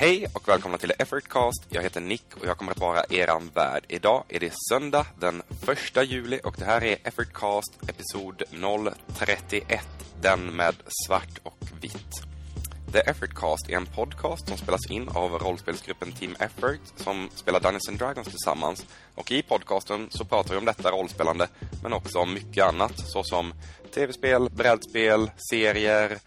Hej och välkomna till Effortcast. Jag heter Nick och jag kommer att vara eran värd. Idag är det söndag den 1 juli och det här är Effortcast episod 031. Den med svart och vitt. The Effortcast är en podcast som spelas in av rollspelsgruppen Team Effort som spelar Dungeons and Dragons tillsammans. Och i podcasten så pratar vi om detta rollspelande men också om mycket annat såsom tv-spel, brädspel, serier,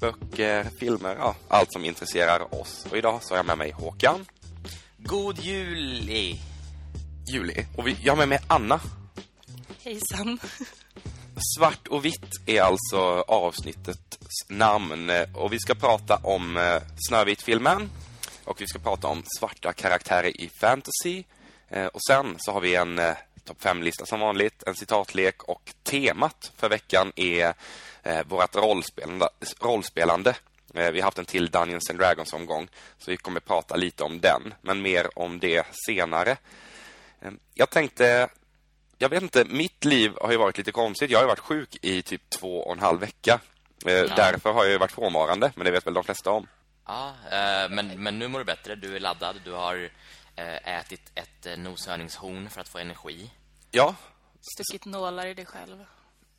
böcker, filmer, ja, allt som intresserar oss. Och idag så har jag med mig Håkan. God juli! Juli. Och vi, jag har med mig Anna. Hejsan. Svart och vitt är alltså avsnittets namn. Och vi ska prata om eh, Snövit-filmen. Och vi ska prata om svarta karaktärer i fantasy. Eh, och sen så har vi en eh, topp 5-lista som vanligt, en citatlek och temat för veckan är vårt rollspelande. rollspelande. Vi har haft en till Dungeons and Dragons omgång så vi kommer prata lite om den, men mer om det senare. Jag tänkte jag vet inte, mitt liv har ju varit lite konstigt. Jag har varit sjuk i typ två och en halv vecka. Eh, ja. Därför har jag varit frånvarande, men det vet väl de flesta om. Ja, eh, men, men nu mår du bättre. Du är laddad. Du har eh, ätit ett noshörningshorn för att få energi. Ja. Stuckit nålar i dig själv.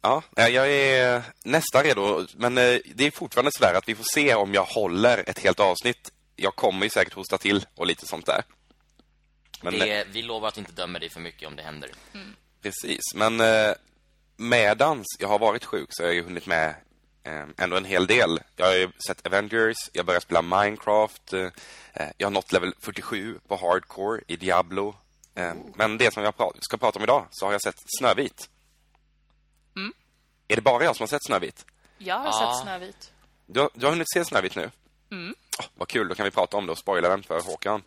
Ja, jag är nästan redo. Men det är fortfarande så att vi får se om jag håller ett helt avsnitt. Jag kommer ju säkert hosta till och lite sånt där. Men, det, vi lovar att inte döma dig för mycket om det händer. Mm. Precis, men eh, medans jag har varit sjuk så har jag ju hunnit med ändå en hel del. Jag har ju sett Avengers, jag börjar spela Minecraft. Jag har nått level 47 på Hardcore i Diablo. Men det som jag ska prata om idag så har jag sett Snövit. Mm. Är det bara jag som har sett Snövit? Jag har ja. sett Snövit. Du, har, du har hunnit se Snövit nu? Mm. Oh, vad kul, då kan vi prata om det och spoila den för Håkan.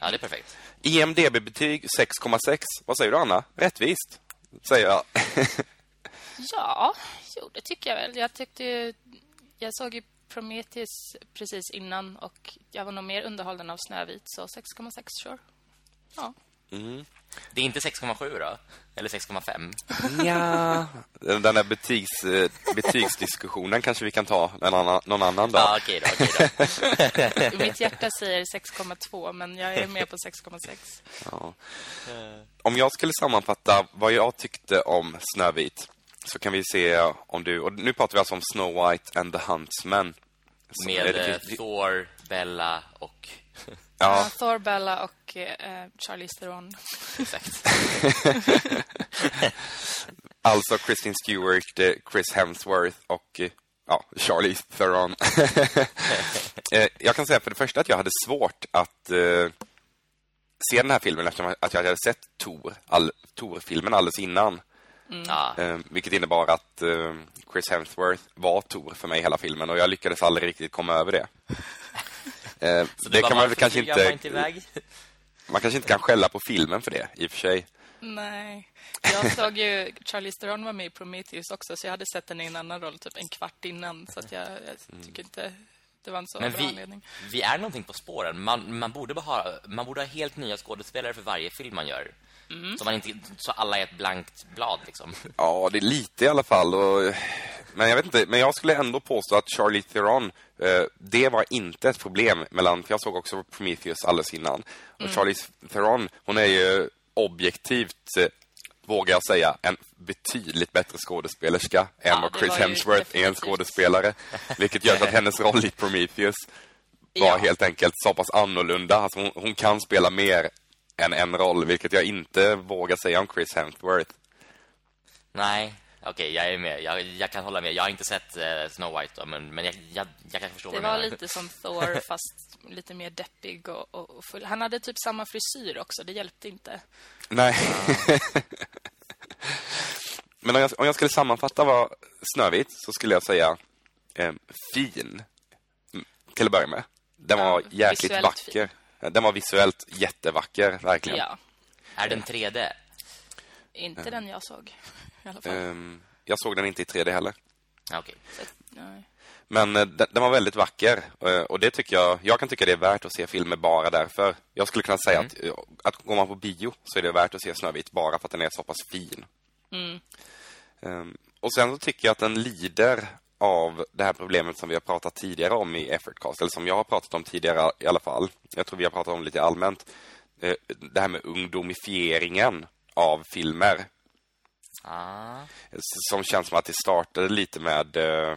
Ja, det är perfekt. IMDB-betyg 6,6. Vad säger du, Anna? Rättvist, säger jag. ja, jo, det tycker jag väl. Jag tyckte... Jag såg ju Prometheus precis innan och jag var nog mer underhållen av Snövit, så 6,6 sure. Ja. Mm. Det är inte 6,7 då? Eller 6,5? Ja, den där betygs, eh, betygsdiskussionen kanske vi kan ta en annan, någon annan dag. Ja, okej då. Okej då. Mitt hjärta säger 6,2 men jag är med på 6,6. Ja. Om jag skulle sammanfatta vad jag tyckte om Snövit så kan vi se om du... Och nu pratar vi alltså om Snow White and the Huntsman. Med eh, Thor, Bella och Ja. Thor, Bella och eh, Charlie Theron. Exakt. alltså Kristen Stewart, eh, Chris Hemsworth och eh, ja, Charlie Theron. Eh, jag kan säga för det första att jag hade svårt att uh, se den här filmen eftersom att jag hade sett Thor, all, Thor-filmen alldeles innan. Mm. Uh, vilket innebar att uh, Chris Hemsworth var Thor för mig hela filmen och jag lyckades aldrig riktigt komma över det. Eh, det kan man väl kanske inte... inte man kanske inte kan skälla på filmen för det, i och för sig. Nej. Jag såg ju Charlie Theron var med i Prometheus också så jag hade sett den i en annan roll typ en kvart innan så att jag, jag tycker inte det var en så Men bra vi, anledning. vi är någonting på spåren. Man, man, borde ha, man borde ha helt nya skådespelare för varje film man gör. Mm. Så, man inte, så alla är ett blankt blad liksom. Ja, det är lite i alla fall. Och, men jag vet inte, men jag skulle ändå påstå att Charlie Theron, eh, det var inte ett problem mellan, för jag såg också Prometheus alldeles innan. Och mm. Charlie Theron, hon är ju objektivt, eh, vågar jag säga, en betydligt bättre skådespelerska ja, än vad Chris Hemsworth är en skådespelare. vilket gör att hennes roll i Prometheus var ja. helt enkelt så pass annorlunda. Alltså hon, hon kan spela mer än en roll, vilket jag inte vågar säga om Chris Hemsworth. Nej, okej, okay, jag är med. Jag, jag, kan hålla med. Jag har inte sett uh, Snow White, då, men, men jag, jag, jag kan förstå det vad Det var lite som Thor, fast lite mer deppig och, och, full. Han hade typ samma frisyr också, det hjälpte inte. Nej. men om jag, om jag skulle sammanfatta vad Snövit så skulle jag säga eh, fin. Till att börja med. Den var ja, jäkligt vacker. Fin. Den var visuellt jättevacker, verkligen. Ja. Är den 3D? Inte mm. den jag såg, i alla fall. Um, jag såg den inte i 3D heller. Okej. Okay. Men uh, den, den, var väldigt vacker. Uh, och det tycker jag... Jag kan tycka det är värt att se filmer bara därför. Jag skulle kunna säga mm. att, uh, att går man på bio så är det värt att se Snövit bara för att den är så pass fin. Mm. Um, och sen så tycker jag att den lider av det här problemet som vi har pratat tidigare om i Effortcast, eller som jag har pratat om tidigare i alla fall. Jag tror vi har pratat om lite allmänt. Eh, det här med ungdomifieringen av filmer. Ah. Som känns som att det startade lite med eh,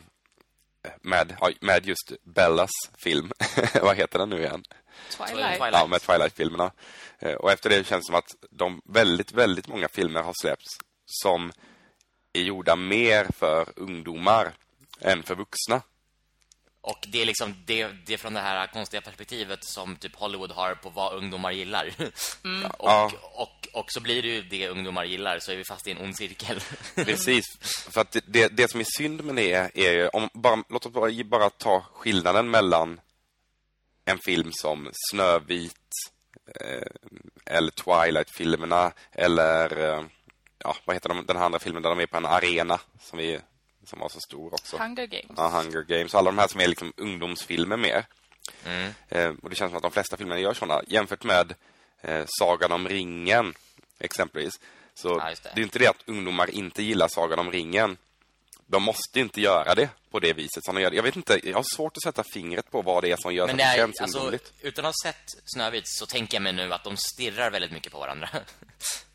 med, med just Bellas film. Vad heter den nu igen? Twilight. Twilight. Ja, med Twilight-filmerna. Eh, Och efter det känns det som att de väldigt, väldigt många filmer har släppts som är gjorda mer för ungdomar än för vuxna. Och det är liksom det, det är från det här konstiga perspektivet som typ Hollywood har på vad ungdomar gillar. och, Ja. och, och så blir det ju det ungdomar gillar så är vi fast i en ond cirkel. Precis. För att det- det, det som är synd med det är ju, om bara, låt oss bara, bara ta skillnaden mellan en film som Snövit eh, eller Twilight-filmerna eller eh, ja, vad heter de, den här andra filmen där de är på en arena som, är, som var så stor också. Hunger Games. Ja, Hunger Games. Alla de här som är liksom ungdomsfilmer mer. Mm. Eh, och det känns som att de flesta filmerna gör såna. Jämfört med eh, Sagan om ringen, exempelvis. Så Ja, det. det är inte det att ungdomar inte gillar Sagan om ringen. De måste inte göra det på det viset som de gör. Jag vet inte, jag har svårt att sätta fingret på vad det är som gör Men att det det är, känns alltså, ungdomligt. utan att ha sett Snövit så tänker jag mig nu att de stirrar väldigt mycket på varandra.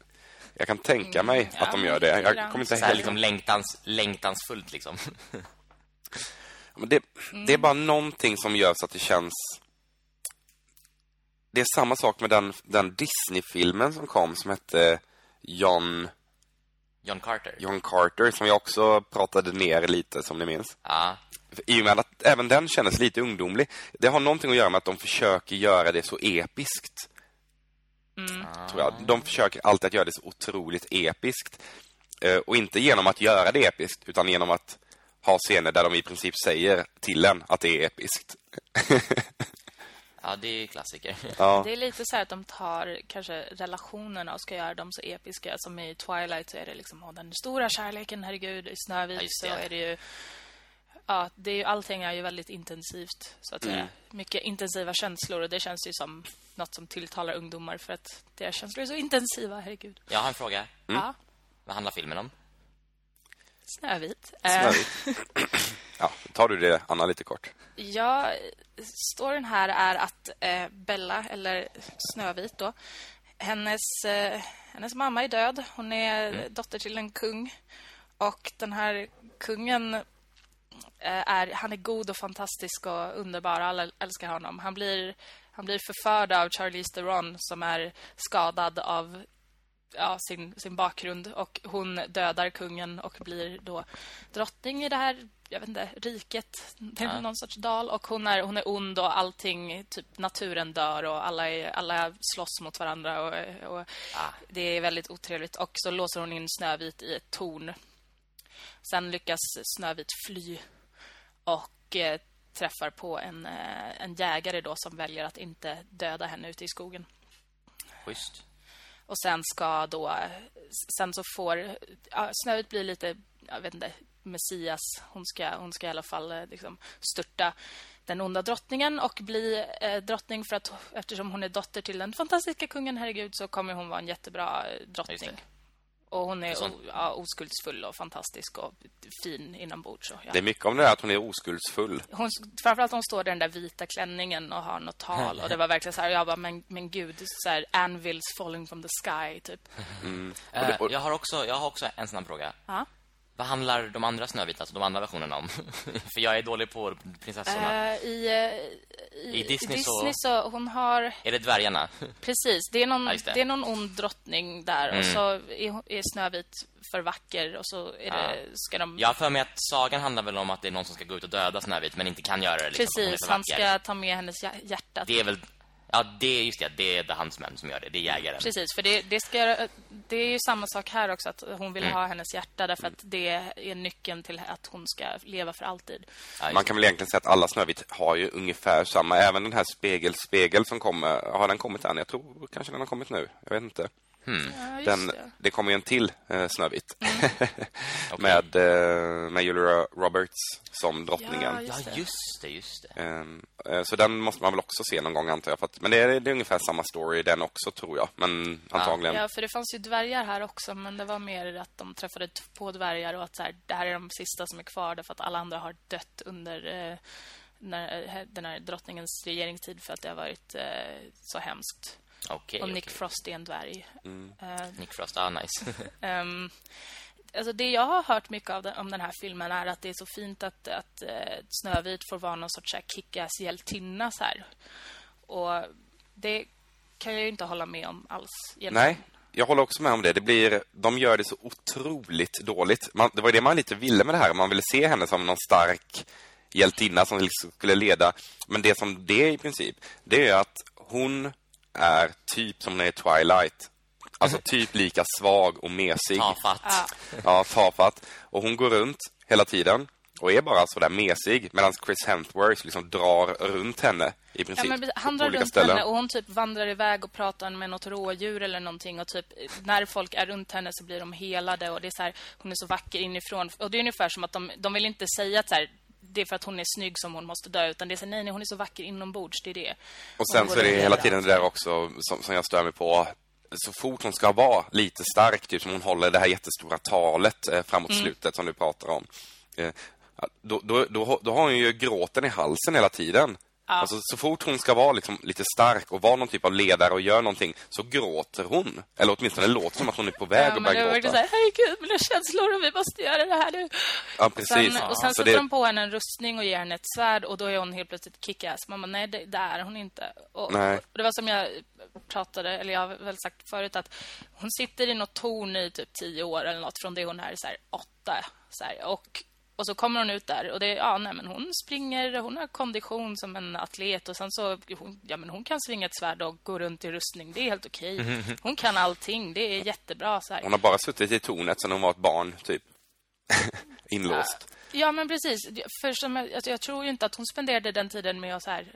Jag kan tänka mig ja, att de gör det. Jag kommer inte Så här liksom längtans, längtansfullt liksom. Det, det är bara någonting som gör så att det känns... Det är samma sak med den, den Disney-filmen som kom som hette John, John Carter. John Carter, som jag också pratade ner lite, som ni minns. Ja. I och med att även den kändes lite ungdomlig. Det har någonting att göra med att de försöker göra det så episkt. Tror jag. De försöker alltid att göra det så otroligt episkt. Eh, Och inte genom att göra det episkt, utan genom att ha scener där de i princip säger till en att det är episkt. ja, det är ju klassiker. Ja. Det är lite så här att de tar kanske relationerna och ska göra dem så episka. Som i Twilight så är det liksom den stora kärleken, herregud. I Snövit Ja, så är det ju... Ja, det är ju, allting är ju väldigt intensivt, så att säga. Mycket intensiva känslor och det känns ju som något som tilltalar ungdomar för att deras känslor är så intensiva, herregud. Jag har en fråga. Ja, Vad handlar filmen om? Snövit. Eh, Snövit. Ja, tar du det, Anna, lite kort? Ja, storyn här är att eh, Bella, eller Snövit då, hennes, eh, hennes mamma är död. Hon är dotter till en kung. Och den här kungen eh, är, han är god och fantastisk och underbar. Alla älskar honom. Han blir, han blir förförd av Charlize Theron som är skadad av ja, sin, sin bakgrund och hon dödar kungen och blir då drottning i det här jag vet inte, riket, det är Ja. någon sorts dal och hon är hon är ond och allting typ naturen dör och alla är, alla slåss mot varandra och, och Ah. det är väldigt otrevligt och så låser hon in Snövit i ett torn. Sen lyckas Snövit fly och eh, träffar på en, eh, en jägare då som väljer att inte döda henne ute i skogen. Schysst. Och sen ska då... Sen så får... Ja, Snövit blir lite, jag vet inte, Messias. Hon ska, hon ska i alla fall eh, liksom störta den onda drottningen och bli eh, drottning för att eftersom hon är dotter till den fantastiska kungen, herregud, så kommer hon vara en jättebra eh, drottning. Och hon är o, ja, oskuldsfull och fantastisk och fin inombords. Så, ja. Det är mycket om det där att hon är oskuldsfull. Hon, framförallt hon står i den där vita klänningen och har något tal. Och det var verkligen så här, jag bara, men, men gud, så här, anvils falling from the sky, typ. Eh, det- och- jag, har också, jag har också en snabb fråga. Ja. Vad handlar de andra Snövit, alltså de andra versionerna om? För jag är dålig på prinsessorna. Eh, i, eh, i, I Disney så- Disney så... Hon har... Är det dvärgarna? Precis, det är någon, Ja, det. det. är någon ond drottning där. Och Mm. så är, Snövit för vacker. Och så är det, ska de... Jag för mig att sagan handlar väl om att det är någon som ska gå ut och döda Snövit men inte kan göra det. Liksom, Precis, han ska ta med hennes hjär- hjärta. Det är väl... Ja, det är just det. Det är The Huntsman som gör det. Det är jägaren. Precis, för det, det, ska, det är ju samma sak här också. Att hon vill Mm. ha hennes hjärta därför att det är nyckeln till att hon ska leva för alltid. Ja, Man kan väl egentligen säga att alla Snövit har ju ungefär samma. Även den här Spegel, Spegel som kommer. Har den kommit än? Jag tror kanske den har kommit nu. Jag vet inte. Ja, just Den, det. Mm. det kommer ju en till eh, Snövit. med, eh, med Julia Roberts som drottningen. Ja, Ja, Just det. just det, just det. Ehm, eh, Så den måste man väl också se någon gång antar jag. För att, men det är, det är ungefär samma story den också tror jag. Men antagligen. Ja, för det fanns ju dvärgar här också, men det var mer att de träffade t- på dvärgar och att så här, det här är de sista som är kvar därför att alla andra har dött under eh, när, eh, den här drottningens regeringstid för att det har varit eh, så hemskt. Okej. och Nick okej. Frost är en dvärg. Eh, Nick Frost, ah, nice. Ehm, alltså det jag har hört mycket av den, om den här filmen är att det är så fint att, att eh, Snövit får vara någon sorts kick-ass hjältinna så här. Och det kan jag ju inte hålla med om alls. egentligen. Nej, jag håller också med om det. det blir, de gör det så otroligt dåligt. Man, det var det man lite ville med det här. Man ville se henne som någon stark hjältinna som liksom skulle leda. Men det som det är i princip, det är att hon är typ som när är Twilight. Alltså typ lika svag och mesig. Tafatt. Ja. Ja, tafatt. Och hon går runt hela tiden och är bara så där mesig medan Chris Hemsworth liksom drar runt henne i Ja, princip. men precis. han drar runt ställen. henne och hon typ vandrar iväg och pratar med något rådjur eller någonting och typ när folk är runt henne så blir de helade och det är så här, hon är så vacker inifrån och det är ungefär som att de, de vill inte säga att så här, det är för att hon är snygg som hon måste dö utan det är så nej, nej hon är så vacker inombords det är det. Och sen så är det hela överallt. tiden det där också som, som jag stör mig på. Så fort hon ska vara lite stark, typ som hon håller det här jättestora talet eh, framåt Mm. slutet som du pratar om. Eh, då, då, då, då har hon ju gråten i halsen hela tiden. Alltså, så fort hon ska vara liksom lite stark och vara någon typ av ledare och gör någonting så gråter hon. Eller åtminstone det låter som att hon är på väg Ja, att men börja gråta. så här, herregud, mina känslor och vi måste göra det här nu. Ja, Och precis. sen, och sen Så sätter det- de på henne en rustning och ger henne ett svärd och då är hon helt plötsligt kickass. Man bara, nej, det, det är hon inte. Och, Nej. och det var som jag pratade, eller jag har väl sagt förut att hon sitter i något torn i typ tio år eller något från det hon är så här åtta. Så här, och, och så kommer hon ut där och det, ja, nej, men hon springer, hon har kondition som en atlet och sen så, hon, ja, men hon kan svinga ett svärd och gå runt i rustning. Det är helt okej. Hon kan allting. Det är jättebra. Så här. Hon har bara suttit i tornet sedan hon var ett barn, typ. Inlåst. Ja, men precis. För som, jag, alltså, jag tror ju inte att hon spenderade den tiden med att så här,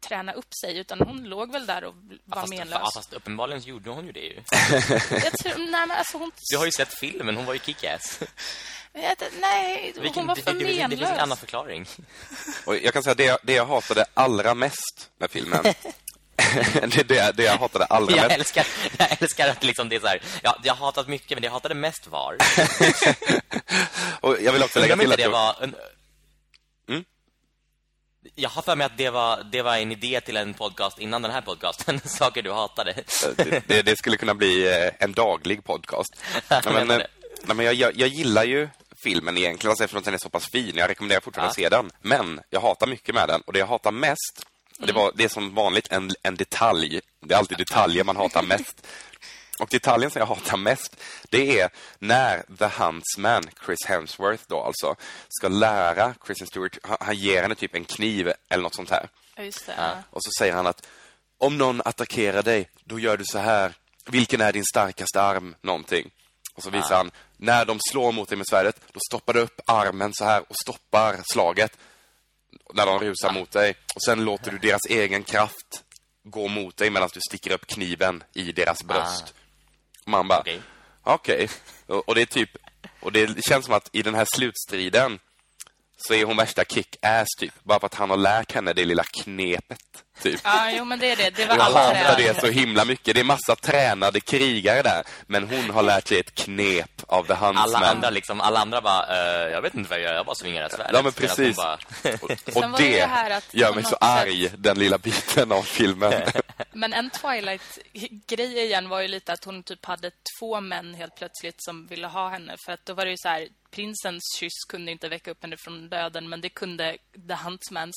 träna upp sig, utan hon låg väl där och var Fast, menlös. ja, fast uppenbarligen gjorde hon ju det ju. Jag tror, nej, men alltså hon... Du har ju sett filmen, hon var ju kickass. Jag nej, hon Vilken- var det, för det, det, finns menlös. en annan förklaring. Och jag kan säga det, jag- det jag hatade allra mest med filmen. det är det, det jag hatade allra Jag mest. älskar, jag älskar att liksom det är så här, ja, jag har hatat mycket, men det jag hatade mest var... Och jag vill också lägga till att det jag, var... En... Mm? Jag har för mig att det var, det var en idé till en podcast innan den här podcasten. Saker du hatade. det, det, det skulle kunna bli eh, en daglig podcast. Men, menar eh, men jag, jag, jag gillar ju filmen egentligen, alltså eftersom den är så pass fin. Jag rekommenderar fortfarande att se den. Men jag hatar mycket med den. Och det jag hatar mest, det, var, det är som vanligt en, en detalj. Det är alltid detaljer man hatar mest. Och detaljen som jag hatar mest, det är när The Huntsman, Chris Hemsworth då alltså, ska lära Kristen Stewart, han, han ger henne typ en kniv eller något sånt här. Ja, just det. Ja. Och så säger han att om någon attackerar dig, då gör du så här. Vilken är din starkaste arm? Någonting. Och så visar han, när de slår mot dig med svärdet, då stoppar du upp armen så här och stoppar slaget. När de rusar mot dig. Och sen låter du deras egen kraft gå mot dig medan du sticker upp kniven i deras bröst. Och man bara, Okej. okej. Och, och det är typ, och det känns som att i den här slutstriden så är hon värsta kick-ass typ. Bara för att han har lärt henne det lilla knepet. Typ. ja, jo, men det är det. Det var Jag alla hatar det så himla mycket. Det är massa tränade krigare där. Men hon har lärt sig ett knep av The Alla Huntsman. andra liksom, alla andra bara, eh, jag vet inte vad jag gör, jag bara svingar ett svärd. Ja, men precis. Bara, Och, och det det det här att gör mig så arg, den lilla biten av filmen. Men en Twilight-grej igen var ju lite att hon typ hade två män helt plötsligt som ville ha henne. För att då var det ju så här, prinsens kyss kunde inte väcka upp henne från döden, men det kunde The Huntsmans.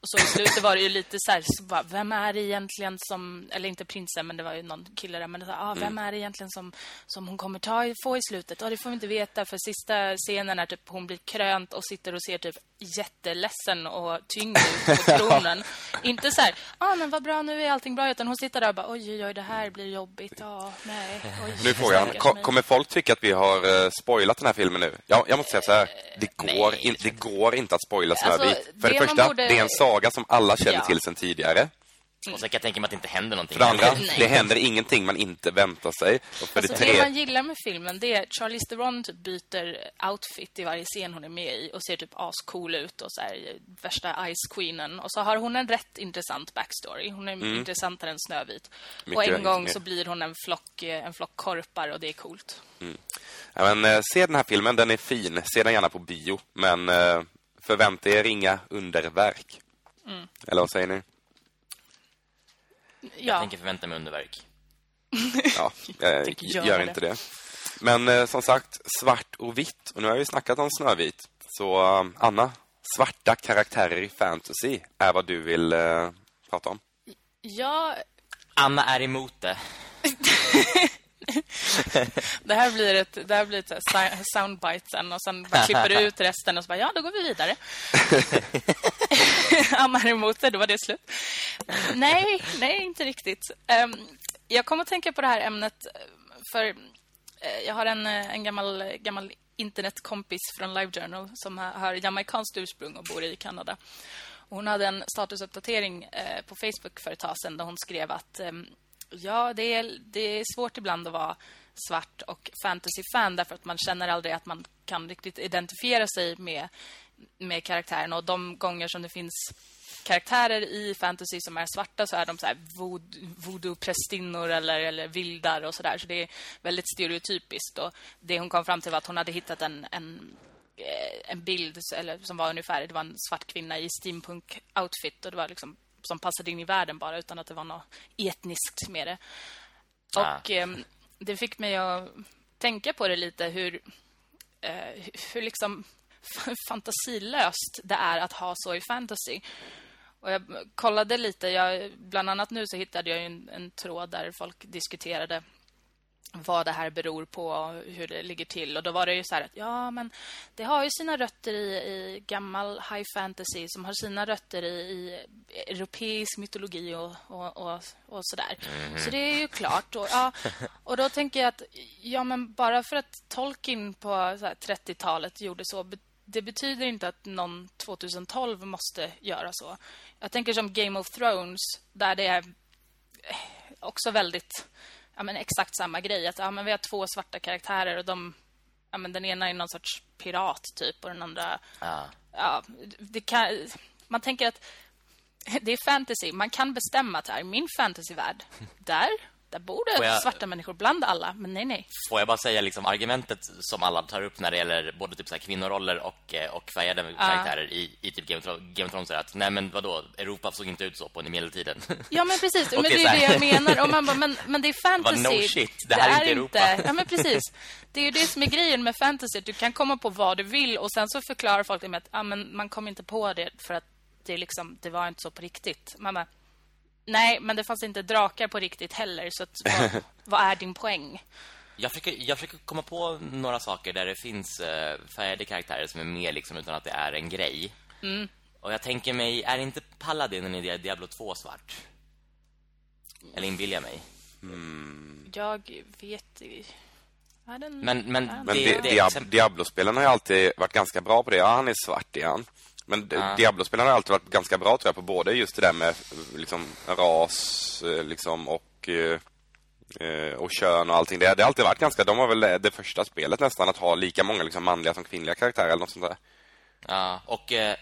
Och så i slutet var det ju lite så här, så bara, vem är det egentligen som, eller inte prinsen, men det var ju någon kille där, men det ah, vem är det egentligen som, som hon kommer ta, få i slutet? Ja, det får vi inte veta, för sista scenen är typ hon blir krönt och sitter och ser typ jätteledsen och tyngd ut på tronen. Inte så här, ah, men vad bra, nu är allting bra, utan hon sitter där och bara, oj, oj, oj, det här blir jobbigt, ja, nej, oj. Nu ko- mig. kommer folk tycka att vi har uh, spoilat den här filmen nu? Jag, jag måste säga så här, det går, in, det går inte att spoila Alltså, Snövit. För det, det första, borde- det är en saga som alla känner Ja. till sedan tidigare. Och så kan jag tänka mig att det inte händer någonting. För det andra, det händer ingenting man inte väntar sig. Och för Alltså, det det man gillar med filmen det är Charlize Theron typ byter outfit i varje scen hon är med i och ser typ ascool ut och så här, värsta Ice Queenen. Och så har hon en rätt intressant backstory. Hon är intressantare än Snövit. och Mm. Mycket en gång så blir hon en flock, eh, en flock korpar och det är coolt. Ja, men, eh, se den här filmen, den är fin. Se den gärna på bio. Men eh, förvänta er inga underverk. Mm. Eller vad säger ni? Jag Ja, tänker förvänta mig underverk. Ja, jag gör det. inte det. Men eh, som sagt, svart och vitt. Och nu har vi snackat om Snövit. Så eh, Anna, svarta karaktärer i fantasy är vad du vill eh, prata om. ja Anna är emot det. det här blir ett, det här blir ett soundbite sen och sen bara klipper du ut resten och så bara, ja, då går vi vidare. Anna är emot det, då var det slut. Nej, nej, inte riktigt. Ehm, jag kommer att tänka på det här ämnet eh, för eh, jag har en, eh, en gammal, gammal internetkompis från LiveJournal som har, jamaicanskt jamaikanskt ursprung och bor i Kanada. Hon hade en statusuppdatering eh, på Facebook för ett tag sedan där hon skrev att ehm, ja, det är, det är svårt ibland att vara svart och fantasy-fan därför att man känner aldrig att man kan riktigt identifiera sig med, med karaktären. Och de gånger som det finns karaktärer i fantasy som är svarta så är de så här vood- voodoo-prästinnor eller, eller vildar och sådär. Så det är väldigt stereotypiskt. Och det hon kom fram till var att hon hade hittat en, en, eh, en bild eller, som var ungefär, det var en svart kvinna i steampunk-outfit och det var liksom som passade in i världen bara utan att det var något etniskt med det. Ah. Och ehm, det fick mig att tänka på det lite hur, eh, hur liksom fantasilöst det är att ha så i fantasy. Och jag kollade lite, jag, bland annat nu så hittade jag ju en, en tråd där folk diskuterade vad det här beror på och hur det ligger till. Och då var det ju så här att ja, men det har ju sina rötter i, i gammal high fantasy som har sina rötter i, i europeisk mytologi och, och, och, och sådär. Så det är ju klart. Och, ja, och då tänker jag att ja, men bara för att Tolkien på så här 30-talet gjorde så det betyder inte att någon 2012 måste göra så. Jag tänker som Game of Thrones där det är också väldigt ja, men exakt samma grej. Att, ja, men vi har två svarta karaktärer och de, ja, men den ena är någon sorts pirat typ och den andra... Ja. Ja, det kan, man tänker att det är fantasy. Man kan bestämma att här, min fantasyvärld, där, där bor det jag- svarta människor bland alla. Men nej, nej. Får jag bara säga liksom argumentet som alla tar upp när det gäller både typ så här kvinnoroller och, eh, och färgade karaktärer i, i typ Game of, Game of Thrones är att nej men vadå, Europa såg inte ut så på medeltiden. Ja, men precis. men det är det jag menar. Och man bara, men, men det är fantasy. No shit, det här är inte Europa. Ja, men precis. Det är ju det som är grejen med fantasy. Du kan komma på vad du vill och sen så förklarar folk det med att ja, men man kom inte på det för att det, liksom, det var inte så på riktigt. Man bara, nej, men det fanns inte drakar på riktigt heller. Så att, vad, vad är din poäng? Jag försöker, jag försöker komma på några saker där det finns uh, färgade karaktärer som är med liksom utan att det är en grej. Och jag tänker mig, är inte Paladinen i Diablo 2 svart? Eller inbillar jag mig? Jag vet... Är den, Men, men, Men det, Di- det, Diab- exempel- Diablo-spelen har ju alltid varit ganska bra på det. Ja, han är svart igen. Men Ja. Diablo-spelen har alltid varit ganska bra tror jag på både just det där med liksom ras eh, liksom och eh, eh, och kön och allting. Det, det har alltid varit ganska de var väl det första spelet nästan att ha lika många liksom manliga som kvinnliga karaktärer eller något sånt där. Ja, och eh,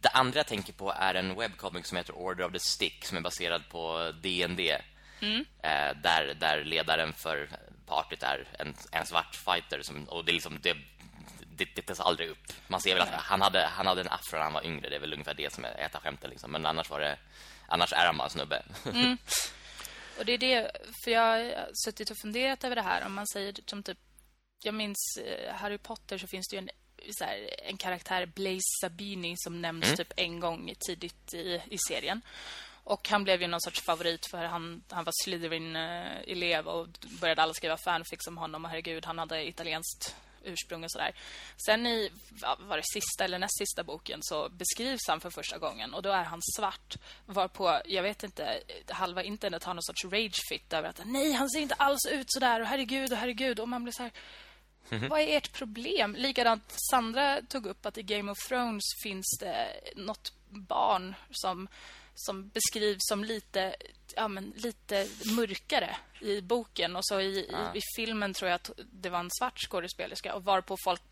det andra jag tänker på är en webcomic som heter Order of the Stick som är baserad på D&D. Eh, där, där ledaren för partyt är en, en svart fighter som, och det är liksom det, det, det tas aldrig upp. Man ser väl att han hade, han hade en afro när han var yngre, det är väl ungefär det som är ett av skämten liksom. Men annars var det annars är han bara en snubbe. Och det är det, för jag har suttit och funderat över det här. Om man säger som typ, jag minns eh, Harry Potter så finns det ju en, här, en karaktär, Blaze Sabini, som nämns typ en gång tidigt i, i serien. Och han blev ju någon sorts favorit för han, han var Slytherin-elev och började alla skriva fanfics om honom. Och herregud, han hade italienskt ursprung och sådär. Sen i var det sista eller näst sista boken så beskrivs han för första gången och då är han svart. Varpå, jag vet inte, halva internet har någon sorts rage fit över att nej, han ser inte alls ut så där och herregud och herregud och man blir så här vad är ert problem? Likadant Sandra tog upp att i Game of Thrones finns det något barn som som beskrivs som lite, ja, men lite mörkare i boken. Och så i, Ah. i, i filmen tror jag att det var en svart skådespelerska. Och varpå folk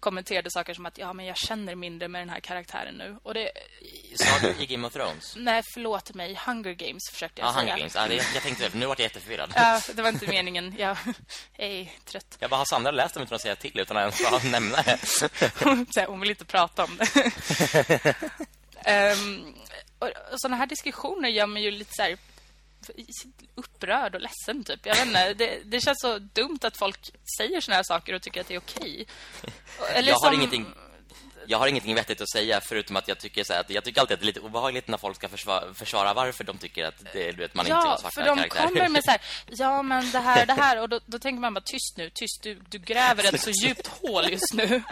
kommenterade saker som att ja, men jag känner mindre med den här karaktären nu. Och det... Sa du i Game of Thrones? Nej, förlåt mig. Hunger Games försökte jag Ja, säga. Hunger Games. Ja, det, jag tänkte det. Nu vart jag jätteförvirrad. Ja, det var inte meningen. Jag är trött. Jag bara, har Sandra läst dem utan att säga till, utan att ens nämna det? Här, hon vill inte prata om det. um, och, såna här diskussioner gör mig ju lite så här upprörd och ledsen typ. Jag vet inte, det, det känns så dumt att folk säger såna här saker och tycker att det är okej. Eller Jag har som- ingenting... Jag har ingenting vettigt att säga förutom att jag tycker så här att jag tycker alltid att det är lite obehagligt när folk ska försvara, försvara varför de tycker att det, du vet, man inte ska Ja, vara svarta för de karaktärer. kommer med så här, ja men det här, det här och då, då tänker man bara tyst nu, tyst du, du gräver ett så djupt hål just nu.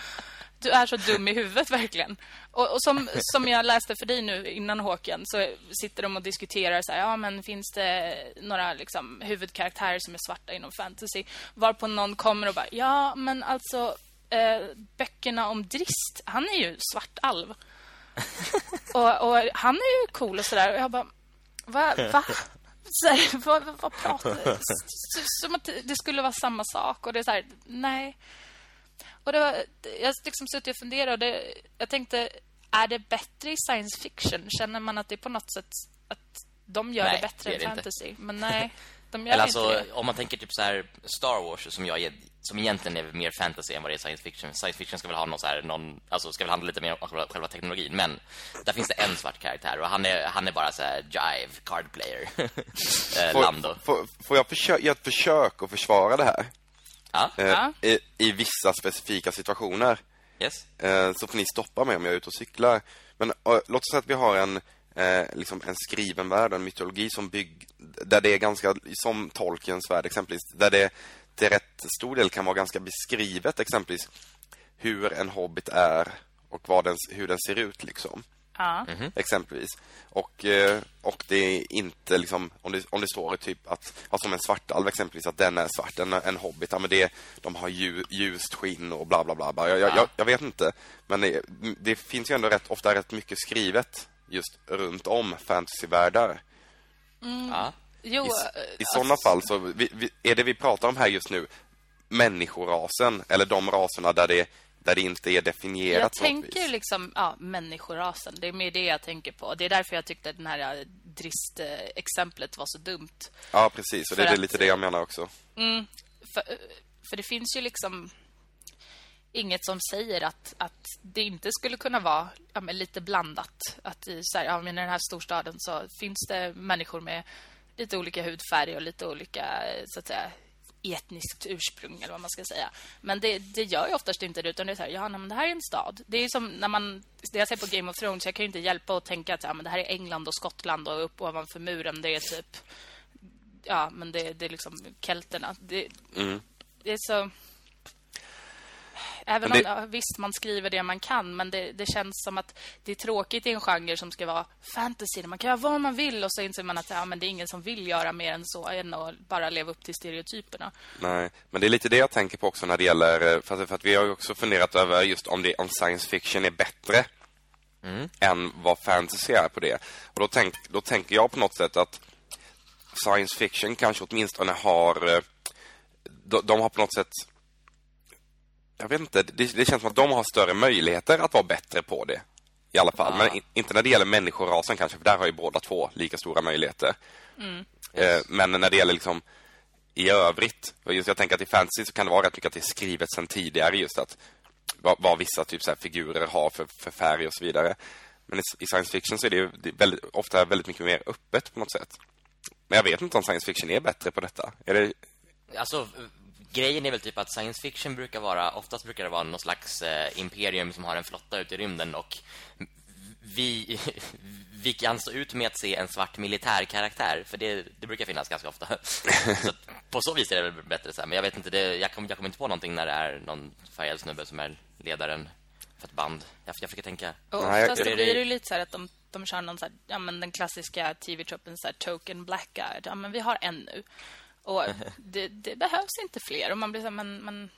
Du är så dum i huvudet verkligen. Och, och som, som jag läste för dig nu innan Håkan så sitter de och diskuterar så här, ja men finns det några liksom huvudkaraktärer som är svarta inom fantasy? Varpå någon kommer och bara, ja men alltså eh, böckerna om Drist, han är ju svartalv. och, och han är ju cool och sådär. Och jag bara, va? va? Så här, vad, vad, pratar S- Som att det skulle vara samma sak. Och det är så här, nej. Och det var, jag liksom suttit och funderat och det, jag tänkte, är det bättre i science fiction? Känner man att det är på något sätt att de gör Nej, det bättre det än det inte. fantasy? Men nej, de gör Eller inte alltså, det. om man tänker typ så här Star Wars som jag som egentligen är mer fantasy än vad det är science fiction. Science fiction ska väl ha någon så här någon alltså ska väl handla lite mer om själva, själva teknologin, men där finns det en svart karaktär och han är han är bara så här jive card player. eh, Lando. Får, får, får jag försö- göra ett försök att försvara det här? Ja. Eh, Ja. i, I vissa specifika situationer. Yes. Eh, så får ni stoppa mig om jag är ute och cyklar. Men eh, låt oss säga att vi har en, eh, liksom en skriven värld, en mytologi som bygg, där det är ganska, som Tolkiens värld exempelvis, där det till rätt stor del kan vara ganska beskrivet exempelvis hur en hobbit är och vad den, hur den ser ut liksom. Ja. Exempelvis. Och, eh, och det är inte liksom, om det, om det står typ att, ja, som en svartalv exempelvis, att den är svart, en, en hobbit, ja men det, de har lju, ljust skinn och bla bla bla. bla. Jag, jag, jag, jag vet inte. Men det, det finns ju ändå rätt, ofta rätt mycket skrivet just runt om fantasyvärldar. Ja. Jo, I, eh, i sådana fall så vi, vi, är det vi pratar om här just nu människorasen eller de raserna där det, där det inte är definierat Jag tänker vis. liksom, ja, människorasen. Det är mer det jag tänker på. Det är därför jag tyckte att den här drist-exemplet var så dumt. Ja, precis. Och det är att- lite det jag menar också. För, för det finns ju liksom inget som säger att, att det inte skulle kunna vara ja, lite blandat. Att i, så här, ja, men i den här storstaden så finns det människor med lite olika hudfärg och lite olika så att säga, etniskt ursprung eller vad man ska säga. Men det, det gör ju oftast inte det utan det är så här, ja men det här är en stad. Det är som när man, det jag ser på Game of Thrones, jag kan ju inte hjälpa att tänka att ja, men det här är England och Skottland och upp ovanför muren det är typ ja, men det, det är liksom kelterna. Det, det är så... Även Men om, det- ja, visst, man skriver det man kan, men det, det känns som att det är tråkigt i en genre som ska vara fantasy. där Man kan göra vad man vill och så inser man att ja, men det är ingen som vill göra mer än så än att bara leva upp till stereotyperna. Nej, men det är lite det jag tänker på också när det gäller, eh, för att, för att vi har ju också funderat över just om, det, om science fiction är bättre än vad fantasy är på det. Och då, tänk, då tänker jag på något sätt att science fiction kanske åtminstone har, eh, de, de har på något sätt, jag vet inte, det, det känns som att de har större möjligheter att vara bättre på det. I alla fall, men in, inte när det gäller människorasen kanske, för där har ju båda två lika stora möjligheter. Eh, men när det gäller liksom i övrigt. Och just jag tänker att i fantasy så kan det vara rätt mycket att det är skrivet sen tidigare just att vad, vad vissa typ så figurer har för, för färg och så vidare. Men i, i science fiction så är det, ju, det är väldigt, ofta väldigt mycket mer öppet på något sätt. Men jag vet inte om science fiction är bättre på detta. Är det, Alltså, grejen är väl typ att science fiction brukar vara, oftast brukar det vara någon slags eh, imperium som har en flotta ute i rymden och vi, vi kan stå ut med att se en svart militärkaraktär, för det, det brukar finnas ganska ofta. så på så vis är det väl bättre så här. Men jag vet inte, det, jag kommer jag kommer inte på någonting när det är någon färgad snubbe som är ledaren för ett band. Jag, jag försöker tänka. Och Nej, oftast blir det ju lite så här att de, de kör någon så här, ja men den klassiska TV-truppen så här token black guy. Ja men vi har en nu. Och det, det behövs inte fler. Och man blir så här, men, men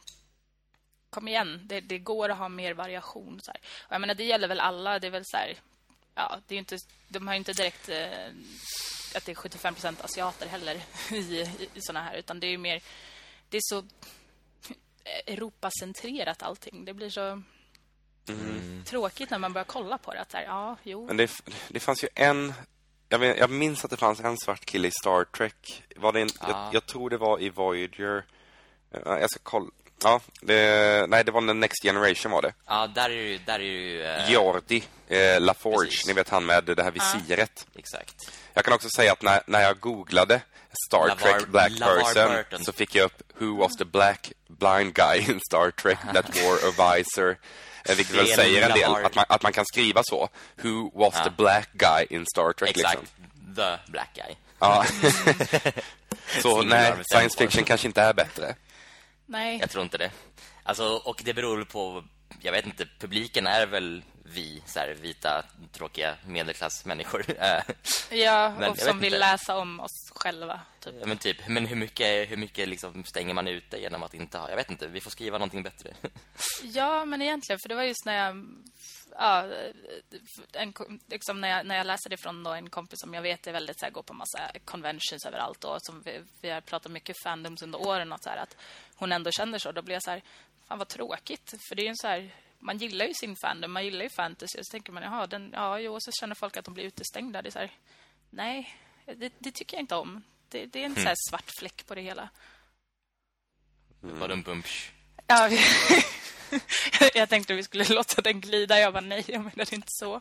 kom igen. Det, det går att ha mer variation så här. Och jag menar det gäller väl alla. Det är väl så här ja, det är inte, de har ju inte direkt eh, att det är 75% asiater heller i, i, i såna här. Utan det är mer, det är så Europacentrerat allting. Det blir så mm. tråkigt när man börjar kolla på det. Att här, ja, jo. Men det, det fanns ju en jag, vet, jag, minns att det fanns en svart kille i Star Trek. Var det en, ah. jag, jag, tror det var i Voyager. Jag ska kolla. Ja, det, nej, det var den Next Generation var det. Ja, där är ju... Där är ju uh... Geordi eh, LaForge, Precis. ni vet han med det här visiret. Ja, exakt. Jag kan också säga att när, när jag googlade Star Lavar, Trek Black Lavar Person Burton. så fick jag upp Who was the black blind guy in Star Trek that wore a visor? Eh, vilket väl säger en del att man, att man kan skriva så. Who was ja. the black guy in Star Trek? Exakt, liksom. the black guy. Ja. så nej, science fiction kanske inte är bättre. Nej. Jag tror inte det. Alltså, och det beror på, jag vet inte, publiken är väl vi, så här, vita, tråkiga medelklassmänniskor. ja, men, och som vill inte. läsa om oss själva. Typ. Ja, men typ, men hur mycket, hur mycket liksom stänger man ute genom att inte ha? Jag vet inte, vi får skriva någonting bättre. ja, men egentligen, för det var just när jag ja, en, liksom när, jag, när jag läser det från en kompis som jag vet är väldigt så här, går på massa conventions överallt och som vi, vi har pratat mycket fandoms under åren och så här, att hon ändå känner så då blir jag så här fan vad tråkigt för det är ju så här man gillar ju sin fandom, man gillar ju fantasy så tänker man jaha den ja jo så känner folk att de blir utestängda det är så här, nej det, det, tycker jag inte om. Det, det är en mm. svart fläck på det hela. Mm. Var det en bumps? Ja, jag tänkte att vi skulle låta den glida. Jag var nej, jag menade inte så.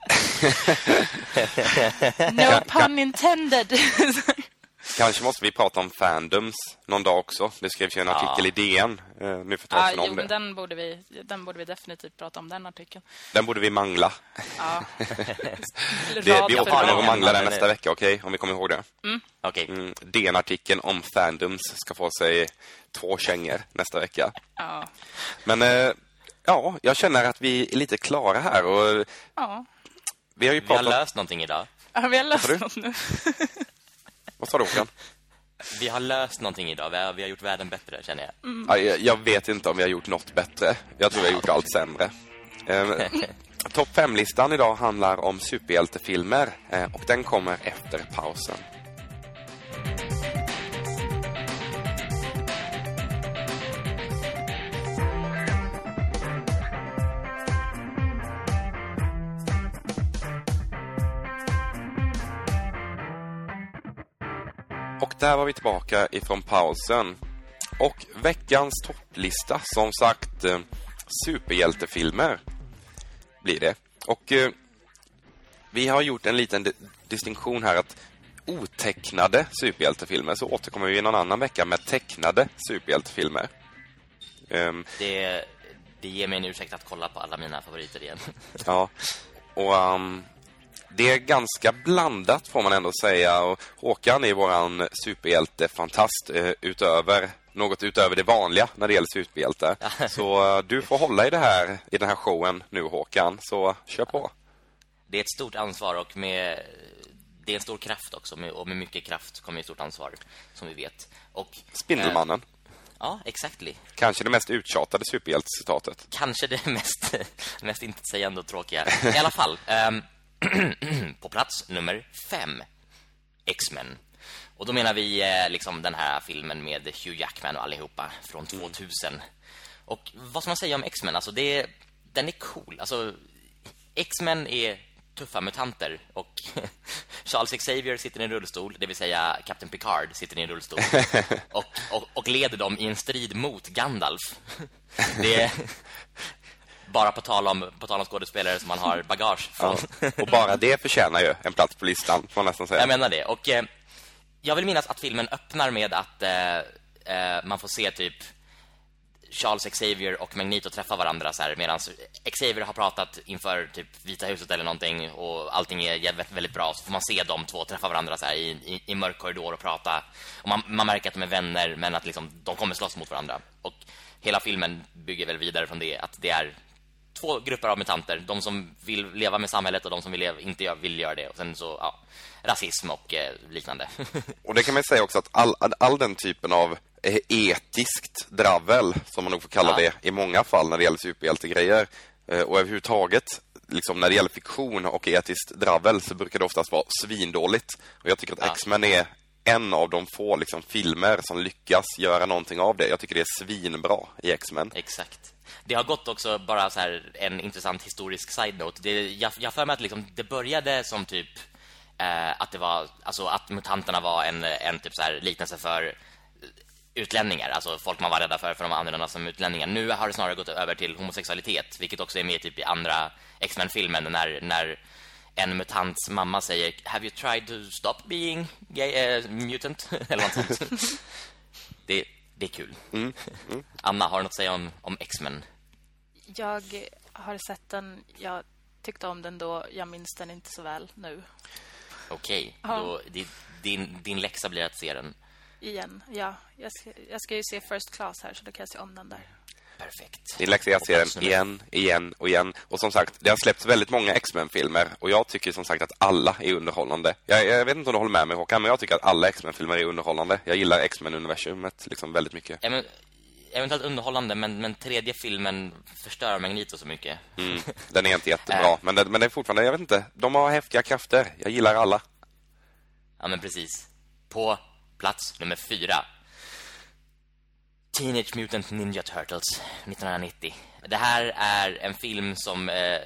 no pun intended. Kanske måste vi prata om fandoms någon dag också. Det skrevs ju en artikel ja. i DN eh, nu för ett ja, om det. Den borde, vi, den borde vi definitivt prata om, den artikeln. Den borde vi mangla. Ja. det, vi återkommer att mangla den nästa vecka, okej? Okay? Om vi kommer ihåg det. Mm. Okay. Mm, DN-artikeln om fandoms ska få sig två kängor nästa vecka. Ja. Men eh, ja, jag känner att vi är lite klara här. Och ja. Vi har ju pratat... Vi har löst någonting idag. Ja, vi har löst något nu. Vad sa du, Håkan? Vi har löst någonting idag. Vi har, vi har gjort världen bättre, känner jag. Mm. Ja, jag. jag. vet inte om vi har gjort något bättre. Jag tror vi har gjort allt sämre. Eh, Topp 5-listan idag handlar om superhjältefilmer. Eh, och den kommer efter pausen. Där var vi tillbaka ifrån pausen. Och veckans topplista, som sagt, eh, superhjältefilmer blir det. Och eh, vi har gjort en liten distinktion här att otecknade superhjältefilmer så återkommer vi någon annan vecka med tecknade superhjältefilmer. Um, det, det ger mig en ursäkt att kolla på alla mina favoriter igen. ja, och um, det är ganska blandat får man ändå säga. Och Håkan är våran superhjälte-fantast eh, utöver något utöver det vanliga när det gäller superhjälte. Så uh, du får hålla i det här i den här showen nu Håkan, så kör på. Det är ett stort ansvar och med det är en stor kraft också och med mycket kraft kommer ett stort ansvar som vi vet. Och Spindelmannen. Eh, ja, exactly. Kanske det mest uttjatade superhjältecitatet. Kanske det mest mest intetsägande och tråkiga. I alla fall. Um, på plats nummer fem X-Men. Och då menar vi eh, liksom den här filmen med Hugh Jackman och allihopa från 2000. Mm. Och vad ska man säga om X-Men? Alltså det den är cool. Alltså X-Men är tuffa mutanter och Charles Xavier sitter i en rullstol, det vill säga Captain Picard sitter i en rullstol och, och, och leder dem i en strid mot Gandalf. Det är, bara på tal om, på tal om skådespelare som man har bagage från. Ja, och bara det förtjänar ju en plats på listan, får man nästan säga. Jag menar det. Och eh, jag vill minnas att filmen öppnar med att eh, eh, man får se typ Charles Xavier och Magneto träffa varandra så här medan Xavier har pratat inför typ Vita huset eller någonting och allting är väldigt bra så får man se de två träffa varandra så här i, i, i mörk korridor och prata och man, man märker att de är vänner men att liksom de kommer slåss mot varandra och hela filmen bygger väl vidare från det att det är två grupper av mutanter. De som vill leva med samhället och de som vill leva, inte vill göra det. Och sen så, ja, rasism och eh, liknande. och det kan man säga också att all, all den typen av eh, etiskt dravel, som man nog får kalla ja. det, i många fall när det gäller superhjältegrejer, Eh, och överhuvudtaget, liksom när det gäller fiktion och etiskt dravel så brukar det oftast vara svindåligt. Och jag tycker att Ja. X-Men är en av de få liksom, filmer som lyckas göra någonting av det. Jag tycker det är svinbra i X-Men. Exakt. Det har gått också bara så här en intressant historisk side note. Det, jag jag för mig att liksom, det började som typ eh, att det var alltså att mutanterna var en, en typ så här liknelse för utlänningar, alltså folk man var rädda för för de var annorlunda som utlänningar. Nu har det snarare gått över till homosexualitet, vilket också är med typ i andra X-Men-filmen när, när en mutants mamma säger Have you tried to stop being gay, eh, mutant? Eller något sånt. det, det är kul. Anna, har du något att säga om, om X-Men? Jag har sett den. Jag tyckte om den då. Jag minns den inte så väl nu. Okej, Ja. då di- din, din läxa blir att se den. Igen. Ja, jag ska, jag ska ju se First Class här så då kan jag se om den där. Perfekt. Nu. igen, igen och igen. Och som sagt, det har släppts väldigt många X-Men-filmer. Och jag tycker som sagt att alla är underhållande. Jag, jag vet inte om du håller med mig Håkan, men jag tycker att alla X-Men-filmer är underhållande. Jag gillar X-Men-universumet liksom väldigt mycket. Ja, men, eventuellt underhållande, men, men tredje filmen förstör Magneto så mycket. Mm, den är inte jättebra, men, det, men det är fortfarande, jag vet inte. De har häftiga krafter. Jag gillar alla. Ja, men precis. På plats nummer fyra. Teenage Mutant Ninja Turtles 1990. Det här är en film som eh,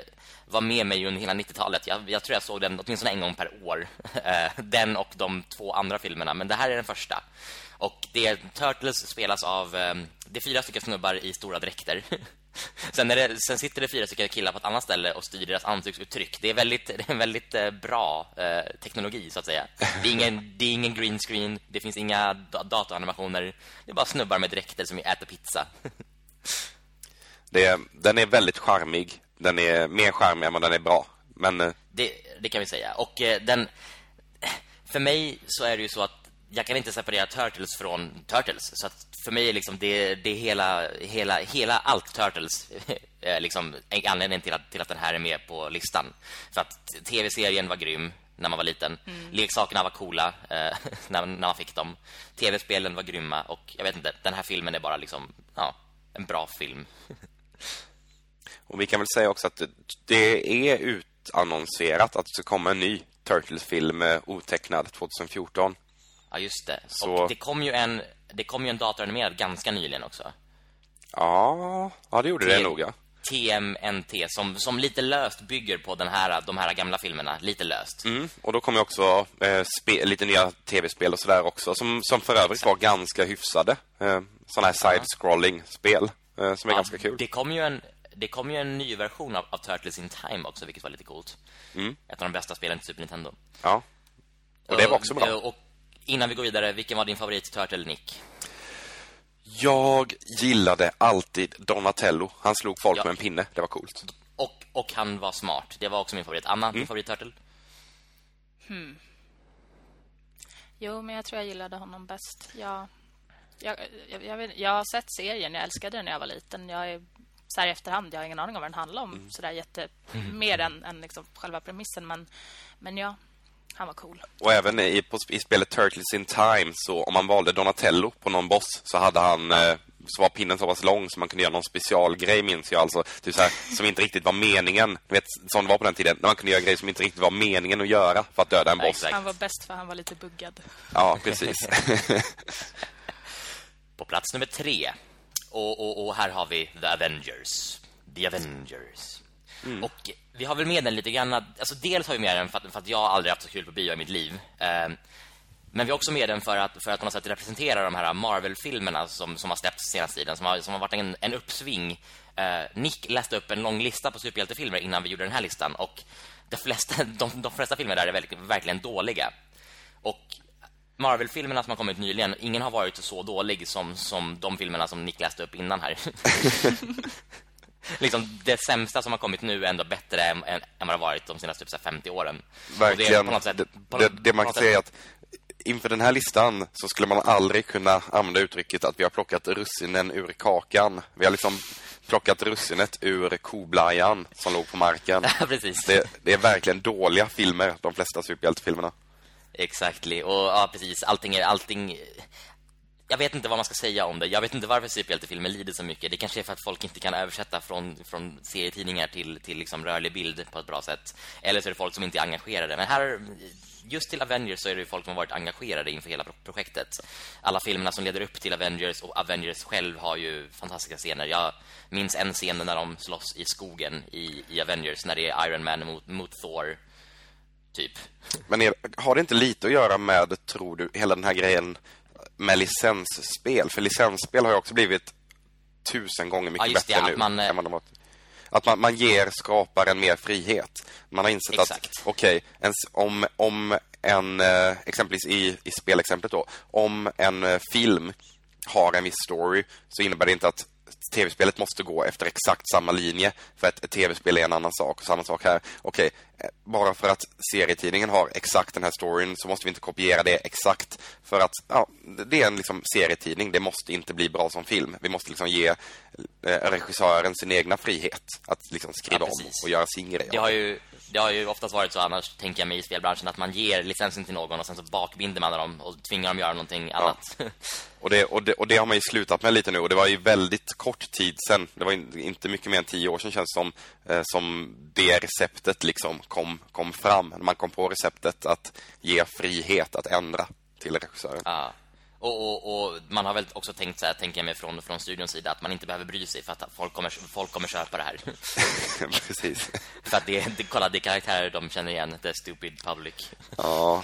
var med mig under hela 90-talet. Jag, jag tror jag såg den åtminstone en gång per år. Eh, den och de två andra filmerna, men det här är den första. Och det Turtles spelas av eh, det är fyra stycken snubbar i stora dräkter. Sen, det, sen sitter det fyra stycken killar på ett annat ställe och styr deras ansiktsuttryck. Det är väldigt, det är en väldigt eh, bra eh, teknologi, så att säga. Det är, ingen, det är ingen green screen, det finns inga da datoranimationer. Det är bara snubbar med dräkter som äter pizza. Det, den är väldigt charmig. Den är mer charmig än vad den är bra. Men eh, Det, det kan vi säga. Och eh, den... För mig så är det ju så att jag kan inte separera Turtles från Turtles. Så att för mig är liksom det, det är hela, hela, hela allt Turtles är liksom en anledning till att, till att den här är med på listan. För att tv-serien var grym när man var liten. Leksakerna var coola eh, när, när man fick dem. Tv-spelen var grymma. Och jag vet inte, den här filmen är bara liksom, ja, en bra film. Och vi kan väl säga också att det- det är utannonserat att det ska komma en ny Turtles-film eh, otecknad 2014. Ja, just det. Så- Och det kom ju en, det kom ju en datoranimerad ganska nyligen också. Ja, ja det gjorde det T- nog, ja. TMNT som, som lite löst bygger på den här, de här gamla filmerna. Lite löst. Mm. Och då kommer ju också eh, lite nya tv-spel och sådär också, som, som för övrigt var ganska hyfsade. Eh, sådana här side-scrolling-spel, eh, som är Ja, ganska kul. Det kom ju en, det kom ju en ny version av, av Turtles in Time också, vilket var lite coolt. Mm. Ett av de bästa spelen till Super Nintendo. Ja. Och det var också bra. Och, och innan vi går vidare, vilken var din favorit Turtle, Nick? Jag gillade alltid Donatello. Han slog folk Ja. med en pinne. Det var coolt. Och, och han var smart. Det var också min favorit. Anna, Mm. din favorit Turtle? Jo, men jag tror jag gillade honom bäst. Jag, jag, jag, jag, vet, jag har sett serien. Jag älskade den när jag var liten. Jag är så här i efterhand. Jag har ingen aning om vad den handlar om. Så där jätte... Mer än, än liksom själva premissen. Men, men ja, han var cool. Och även i, på, i spelet Turtles in Time så om man valde Donatello på någon boss så hade han eh, så var pinnen så pass lång så man kunde göra någon specialgrej minns jag alltså typ så här, som inte riktigt var meningen. Du vet det var på den tiden när man kunde göra grejer som inte riktigt var meningen att göra för att döda en boss. exakt. Han var bäst för han var lite buggad. Ja, precis. På plats nummer tre. Och, och, och här har vi The Avengers. The Avengers. Och vi har väl med den lite grann. Alltså dels har vi med den för att, för att jag aldrig haft så kul på bio i mitt liv. Eh, men vi har också med den för att, för att på något sätt representera de här Marvel-filmerna som, som har släppts senaste tiden. Som har, som har varit en, en uppsving. Eh, Nick läste upp en lång lista på superhjältefilmer innan vi gjorde den här listan. Och de flesta, de, de flesta filmer där är verkligen, verkligen dåliga. Och Marvel-filmerna som har kommit nyligen, ingen har varit så dålig som, som de filmerna som Nick läste upp innan här. liksom det sämsta som har kommit nu är ändå bättre än, än, än vad det har varit de senaste typ, så här 50 åren. Det Verkligen. något sätt- det, det, det man kan säga är att inför den här listan så skulle man aldrig kunna använda uttrycket att vi har plockat russinen ur kakan. Vi har liksom plockat russinet ur koblajan som låg på marken. Ja, precis. Det, det är verkligen dåliga filmer, de flesta superhjältefilmerna. Exactly. Och ja, precis. Allting är allting jag vet inte vad man ska säga om det. Jag vet inte varför superhjältefilmer lider så mycket. Det kanske är för att folk inte kan översätta från, från serietidningar till, till liksom rörlig bild på ett bra sätt. Eller så är det folk som inte är engagerade. Men här, just till Avengers så är det folk som har varit engagerade inför hela projektet. Alla filmerna som leder upp till Avengers och Avengers själv har ju fantastiska scener. Jag minns en scen när de slåss i skogen i, i Avengers, när det är Iron Man mot, mot Thor typ. Men är, har det inte lite att göra med, tror du, hela den här grejen med licensspel? För licensspel har ju också blivit tusen gånger mycket Ja, det, bättre att nu. man, eh, än de var. Att man, man ger skaparen mer frihet. Man har insett att, Exakt. okej, en s- om, om en, eh, exempelvis i, i spelexemplet då, om en eh, film har en viss story så innebär det inte att tv-spelet måste gå efter exakt samma linje för att ett tv-spel är en annan sak och samma sak här. Okej, eh, bara för att serietidningen har exakt den här storyn så måste vi inte kopiera det exakt för att ja, det är en liksom serietidning. Det måste inte bli bra som film. Vi måste liksom ge regissören sin egna frihet att liksom skriva Ja, om och göra sin grej. Det har ju det har ju oftast varit så annars tänker jag mig i spelbranschen att man ger licensen till någon och sen så bakbinder man dem och tvingar dem göra någonting annat. Och det, och, det, och det har man ju slutat med lite nu. Och det var ju väldigt kort tid sen. Det var in- inte mycket mer än tio år sedan känns det som, eh, som det receptet liksom kom, kom fram. Man kom på receptet att ge frihet att ändra till regissören. Ja. Och, och, och man har väl också tänkt så här, tänker jag mig från, från studions sida att man inte behöver bry sig för att folk kommer, folk kommer köpa det här. Precis. för att det, det, kolla, det är karaktärer de känner igen, the stupid public. Ja.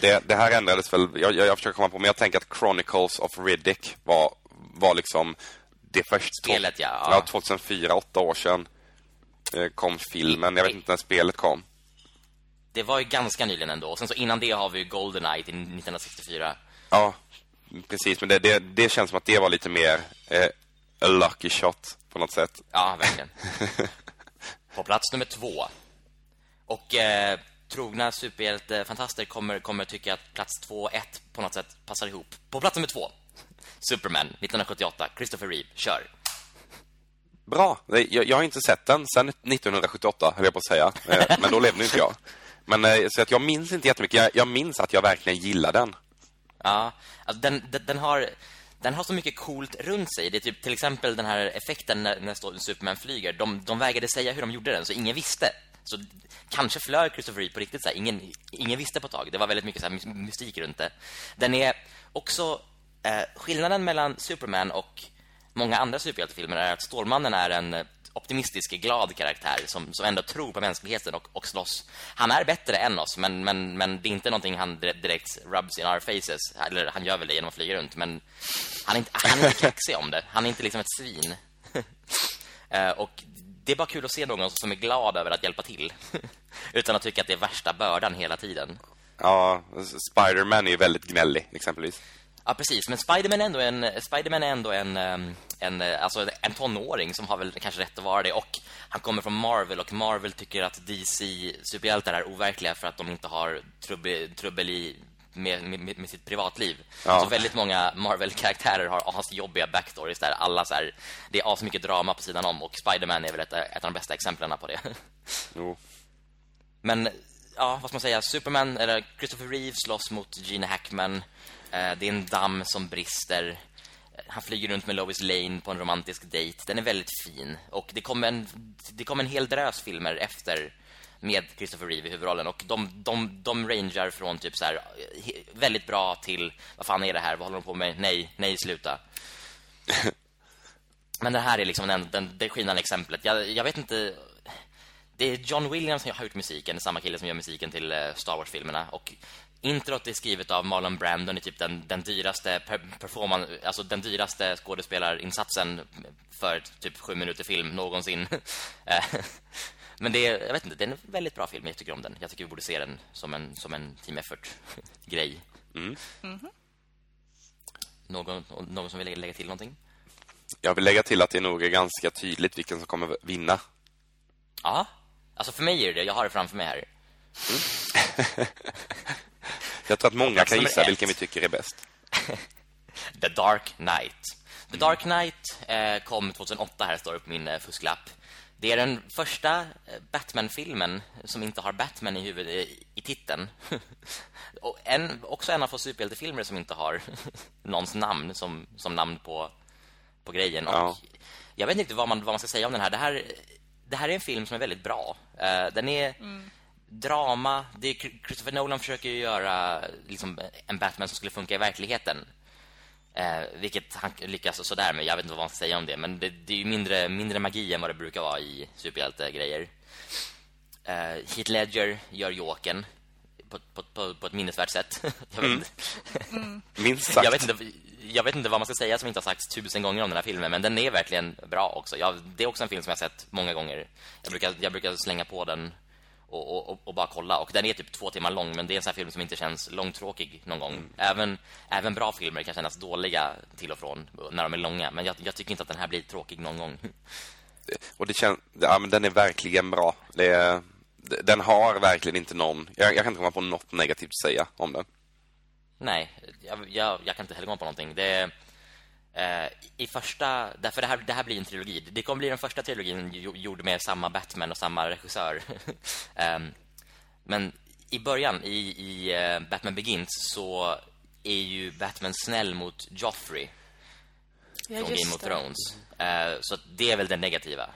Det, det här ändrades väl, jag, jag, försöker komma på, men jag tänker att Chronicles of Riddick var, var liksom det första... Spelet, ja. Ja, 2004, åtta år sedan eh, kom filmen. Jag vet inte när spelet kom. Det var ju ganska nyligen ändå. Sen så innan det har vi ju GoldenEye till 1964. Ja, precis. Men det, det, det känns som att det var lite mer eh, a lucky shot på något sätt. Ja, verkligen. På plats nummer två. Och eh, trogna superhjältefantaster kommer, kommer tycka att plats två och ett på något sätt passar ihop. På plats nummer två. Superman 1978. Christopher Reeve. Kör. Bra. Jag, jag har inte sett den sedan 1978, höll jag på att säga. Eh, men då levde inte jag. Men eh, så att jag minns inte jättemycket. Jag, jag minns att jag verkligen gillar den. Ja, alltså den, den, den har den har så mycket coolt runt sig. Det är typ till exempel den här effekten när, när Superman flyger. De, de vägrade säga hur de gjorde den, så ingen visste. Så kanske flög Christopher Reeve på riktigt så här. Ingen, ingen visste på ett tag. Det var väldigt mycket så här, mystik runt det. Den är också eh, skillnaden mellan Superman och många andra superhjältefilmer är att Stålmannen är en optimistisk, glad karaktär som, som ändå tror på mänskligheten och, och slåss. Han är bättre än oss, men, men, men det är inte någonting han dire- direkt rubs in our faces. Eller han gör väl det genom att flyga runt, men han är inte, han är inte kaxig om det. Han är inte liksom ett svin. Eh, och det är bara kul att se någon som är glad över att hjälpa till. Utan att tycka att det är värsta bördan hela tiden. Ja, Spider-Man är ju väldigt gnällig, exempelvis. Ja, precis. Men Spiderman är ändå en Spiderman är ändå en ehm, en eh, alltså en tonåring som har väl kanske rätt att vara det och han kommer från Marvel och Marvel tycker att DC superhjältar är overkliga för att de inte har trubbel, trubbel i med, med, med sitt privatliv. Ja. Så väldigt många Marvel-karaktärer har har jobbiga backstories där alla så här, det är så mycket drama på sidan om och Spiderman är väl ett, ett av de bästa exemplen på det. Jo. Men ja, vad ska man säga? Superman eller Christopher Reeve slåss mot Gene Hackman. Eh, det är en damm som brister. Eh, Han flyger runt med Lois Lane på en romantisk dejt. Den är väldigt fin och det kom en det kom en hel drös filmer efter med Christopher Reeve i huvudrollen och de de de rangear från typ så här eh, väldigt bra till vad fan är det här? Vad håller de på med? Nej, nej sluta. Men det här är liksom den, den, det skinande exemplet. Jag, jag vet inte... Det är John Williams som har gjort musiken, samma kille som gör musiken till Star Wars-filmerna. Och introt är skrivet av Marlon Brandon, är typ den, den dyraste per, performan, alltså den dyraste skådespelarinsatsen för typ sju minuter film någonsin. Eh, Men det är, jag vet inte, det är en väldigt bra film. Jag tycker om den. Jag tycker vi borde se den som en, som en team effort-grej. Mm. Någon, någon som vill lägga, till någonting? Jag vill lägga till att det nog är ganska tydligt vilken som kommer vinna. Ja, alltså för mig är det det. Jag har det framför mig här. Jag tror att många kan gissa ett. vilken vi tycker är bäst. The Dark Knight. The Dark Knight eh, kom 2008 här står det på min eh, fusklapp. Det är den första eh, Batman-filmen som inte har Batman i huvudet i, i titeln. och en, också en av få superhjältefilmer som inte har någons namn som, som namn på, på grejen. Ja. Och jag vet inte vad man, vad man ska säga om den här. Det här, det här är en film som är väldigt bra. Eh, den är drama. Det är, Christopher Nolan försöker ju göra liksom, en Batman som skulle funka i verkligheten. Eh, vilket han lyckas sådär med. Jag vet inte vad man ska säga om det. Men det, det är ju mindre, mindre magi än vad det brukar vara i superhjältegrejer. Eh, Heath Ledger gör Jokern på, på, på, på ett minnesvärt sätt. jag, vet inte, Minst sagt. jag, vet inte, jag vet inte vad man ska säga som inte har sagts tusen gånger om den här filmen. Men den är verkligen bra också. Jag, det är också en film som jag har sett många gånger. Jag brukar, jag brukar slänga på den och, och, och bara kolla. Och den är typ två timmar lång, men det är en sån film som inte känns långtråkig någon gång. Även, även bra filmer kan kännas dåliga till och från när de är långa. Men jag, jag tycker inte att den här blir tråkig någon gång. Och det känns, ja, men den är verkligen bra. Är, den har verkligen inte någon... Jag, jag kan inte komma på något negativt att säga om den. Nej, jag, jag, jag kan inte heller gå på någonting. Det eh, i första därför det här det här blir en trilogi. Det kommer bli den första trilogin jo- gjord med samma Batman och samma regissör. Ehm, men i början i i eh, Batman Begins så är ju Batman snäll mot Joffrey Ja, från Game of. Thrones. Eh, så det är väl det negativa.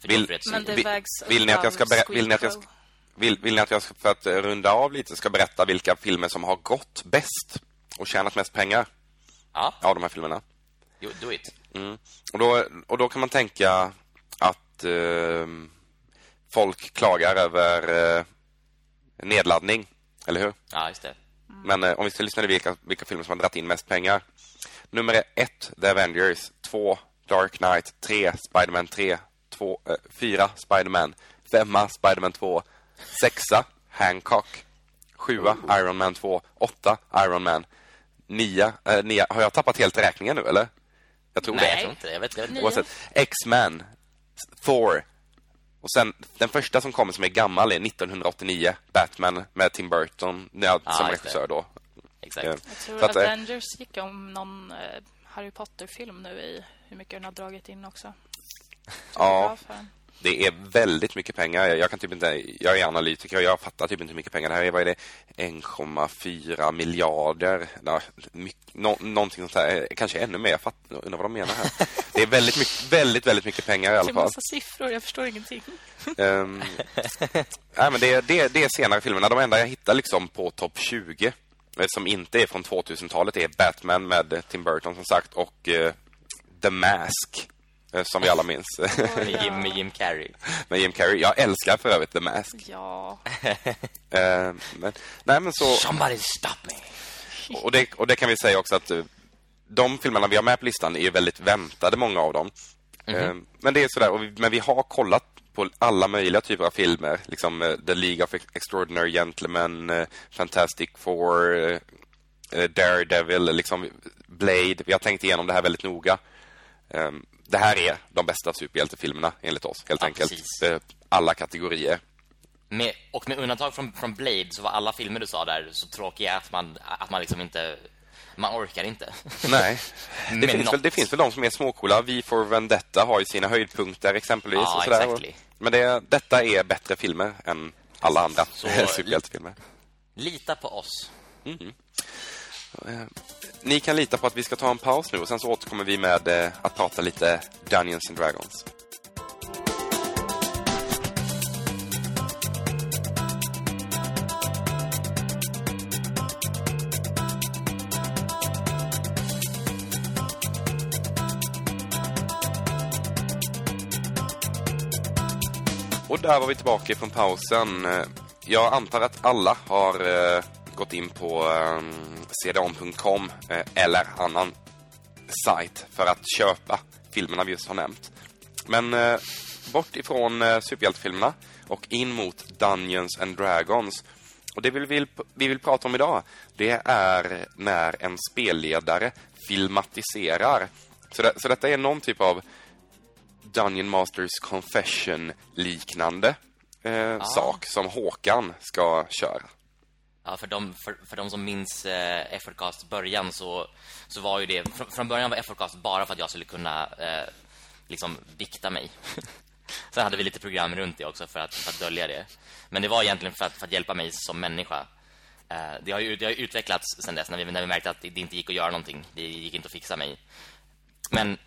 För Vill- det Vill- vägs vill ni att jag ska vill ni att jag ska- Vill, vill ni att jag, ska, för att eh, runda av lite, ska berätta vilka filmer som har gått bäst och tjänat mest pengar Ja, av de här filmerna? jo, do it. Mm. Och, då, och då kan man tänka att eh, folk klagar över eh, nedladdning, eller hur? Ja, just det. Men eh, om vi ska lyssna till vilka, vilka filmer som har dragit in mest pengar. Nummer ett, The Avengers. Två, Dark Knight. Tre, Spider-Man 3. Två, eh, fyra, Spider-Man. Femma, Spider-Man 2. Sexa, Hancock. Sjua, Iron Man 2. Åtta, Iron Man. Nia, eh, nia, har jag tappat helt räkningen nu eller? Jag tror Nej, det. jag tror inte det. Jag vet, jag vet inte. X-Men, Thor. Och sen den första som kommer som är gammal är 1989. Batman med Tim Burton ja, Ah, som regissör då. Exakt. Ja. Jag tror Så att, eh, Avengers gick om någon eh, Harry Potter-film nu i hur mycket den har dragit in också. Ja. Det är väldigt mycket pengar. Jag, kan typ inte, jag är analytiker och jag fattar typ inte hur mycket pengar det här är. Vad är det? 1,4 miljarder. Ja, mycket, nå, någonting sånt här. Kanske ännu mer. Jag fattar, undrar vad de menar här. Det är väldigt mycket, väldigt, väldigt mycket pengar i Det alla är fall. massa siffror, jag förstår ingenting. Um, nej, men det, det, det är senare filmerna. De enda jag hittar liksom på topp 20 eh, som inte är från 2000-talet är Batman med Tim Burton som sagt och eh, The Mask som vi alla minns Med Jim, med Jim Carrey. med Jim Carrey. Jag älskar för övrigt The Mask. Ja, Eh, men, nej, men så, Somebody stop me. och, det, och det kan vi säga också att eh, de filmerna vi har med på listan är väldigt väntade, många av dem. Eh, men det är sådär, och vi, men vi har kollat på alla möjliga typer av filmer. Liksom eh, The League of Extraordinary Gentlemen, eh, Fantastic Four, eh, eh, Daredevil, liksom Blade. Vi har tänkt igenom det här väldigt noga. Det här är de bästa superhjältefilmerna enligt oss, helt Ja, enkelt. precis. Eh, alla kategorier. Med, och med undantag från, från Blade så var alla filmer du sa där så tråkiga att man, att man liksom inte... Man orkar inte. Nej, det finns, väl, det finns väl de som är småcoola. V for Vendetta har ju sina höjdpunkter exempelvis. Ja, och sådär. exactly. Men det, detta är bättre filmer än alla andra superhjältefilmer. Lita på oss. Ni kan lita på att vi ska ta en paus nu och sen så återkommer vi med eh, att prata lite Dungeons and Dragons. Och där var vi tillbaka från pausen. Eh, jag antar att alla har eh, gått in på eh, cdon.com eh, eller annan sajt för att köpa filmerna vi just har nämnt. Men eh, bort ifrån eh, superhjältefilmerna och in mot Dungeons and Dragons. Och det vi vill, vi vill prata om idag, det är när en spelledare filmatiserar. Så, det, så detta är någon typ av Dungeon Masters Confession liknande eh, sak som Håkan ska köra. Ja, för de, för, för de som minns eh, Effortcasts början så, så var ju det... Från, från början var Effortcast bara för att jag skulle kunna eh, liksom vikta mig. Sen hade vi lite program runt det också för att, för att dölja det. Men det var egentligen för att, för att hjälpa mig som människa. Eh, det, har ju, det har utvecklats sen dess när vi, när vi märkte att det inte gick att göra någonting. Det gick inte att fixa mig. Men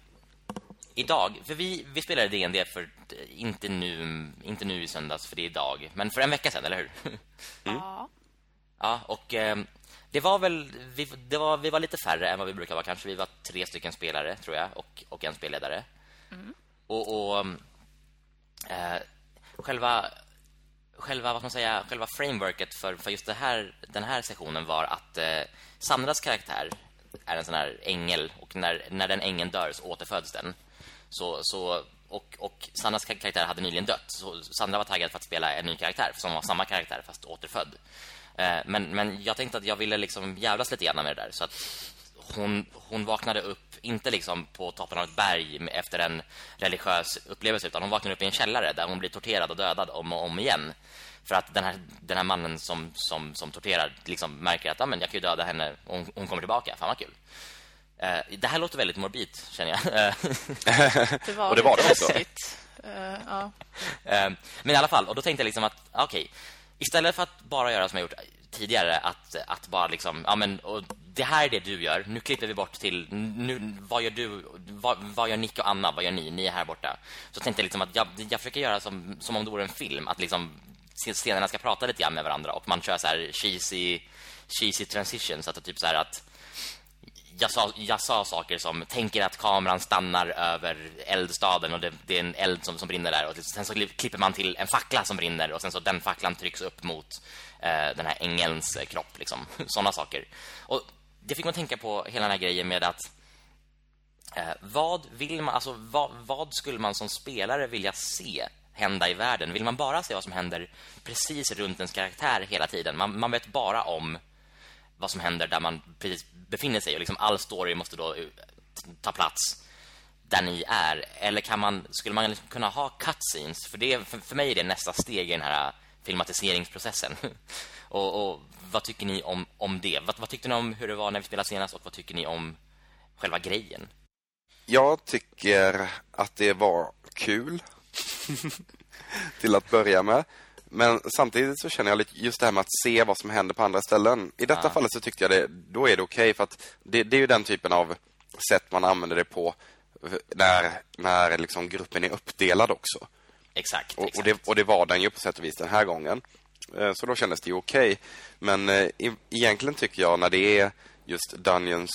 idag, för vi, vi spelade D&D för inte nu, inte nu i söndags, för det är idag. Men för en vecka sedan, eller hur? Mm. Ja. Ja, och eh, det var väl vi, det var, vi var lite färre än vad vi brukar vara kanske. Vi var tre stycken spelare, tror jag, och, och en spelledare. Mm. Och, och eh, själva själva vad man säga, själva frameworket för för just här den här sessionen var att eh, Sandras karaktär är en sån här ängel och när när den ängeln dör så återföds den. Så så och och Sandras karaktär hade nyligen dött. Så Sandra var taggad för att spela en ny karaktär som var samma karaktär fast återfödd. Eh, men, men jag tänkte att jag ville liksom jävlas lite grann med det där. Så att hon, hon vaknade upp Inte liksom på toppen av ett berg Efter en religiös upplevelse Utan hon vaknade upp i en källare Där hon blir torterad och dödad om och om igen. För att den här, den här mannen som, som, som torterar liksom märker att ah, men jag kan ju döda henne och hon, hon kommer tillbaka Fan vad kul. Eh, Det här låter väldigt morbid känner jag. Det var, och det var det också. Uh, ja. Men i alla fall, och då tänkte jag liksom att Okej, okay, istället för att bara göra som jag gjort tidigare att att bara liksom ja men och det här är det du gör. Nu klipper vi bort till nu vad gör du vad, vad gör Nick och Anna? Vad gör ni? Ni är här borta. Så tänkte jag liksom att jag jag försöker göra som som om det vore en film att liksom scenerna ska prata lite grann med varandra och man kör så här cheesy cheesy transitions att typ så här att jag sa, jag sa saker som tänker att kameran stannar över eldstaden och det, det är en eld som, som brinner där och sen så klipper man till en fackla som brinner och sen så den facklan trycks upp mot eh, den här ängelns kropp liksom såna saker. Och det fick man tänka på hela den här grejen med att eh, vad vill man alltså vad, vad skulle man som spelare vilja se hända i världen? Vill man bara se vad som händer precis runt ens karaktär hela tiden? Man, man vet bara om vad som händer där man precis befinner sig och liksom all story måste då eh, ta plats där ni är eller kan man skulle man liksom kunna ha cutscenes för det för, för mig är det nästa steg i den här filmatiseringsprocessen. och, och, vad tycker ni om om det? Vad, vad tyckte ni om hur det var när vi spelade senast och vad tycker ni om själva grejen? Jag tycker att det var kul till att börja med. Men samtidigt så känner jag lite just det här med att se vad som händer på andra ställen. I detta ja. fallet så tyckte jag det, då är det okej okay för att det, det, är ju den typen av sätt man använder det på när, när liksom gruppen är uppdelad också. Exakt. Och, exakt. och, det, och det var den ju på sätt och vis den här gången. Eh, så då kändes det ju okej. Okay. Men eh, egentligen tycker jag när det är just Dungeons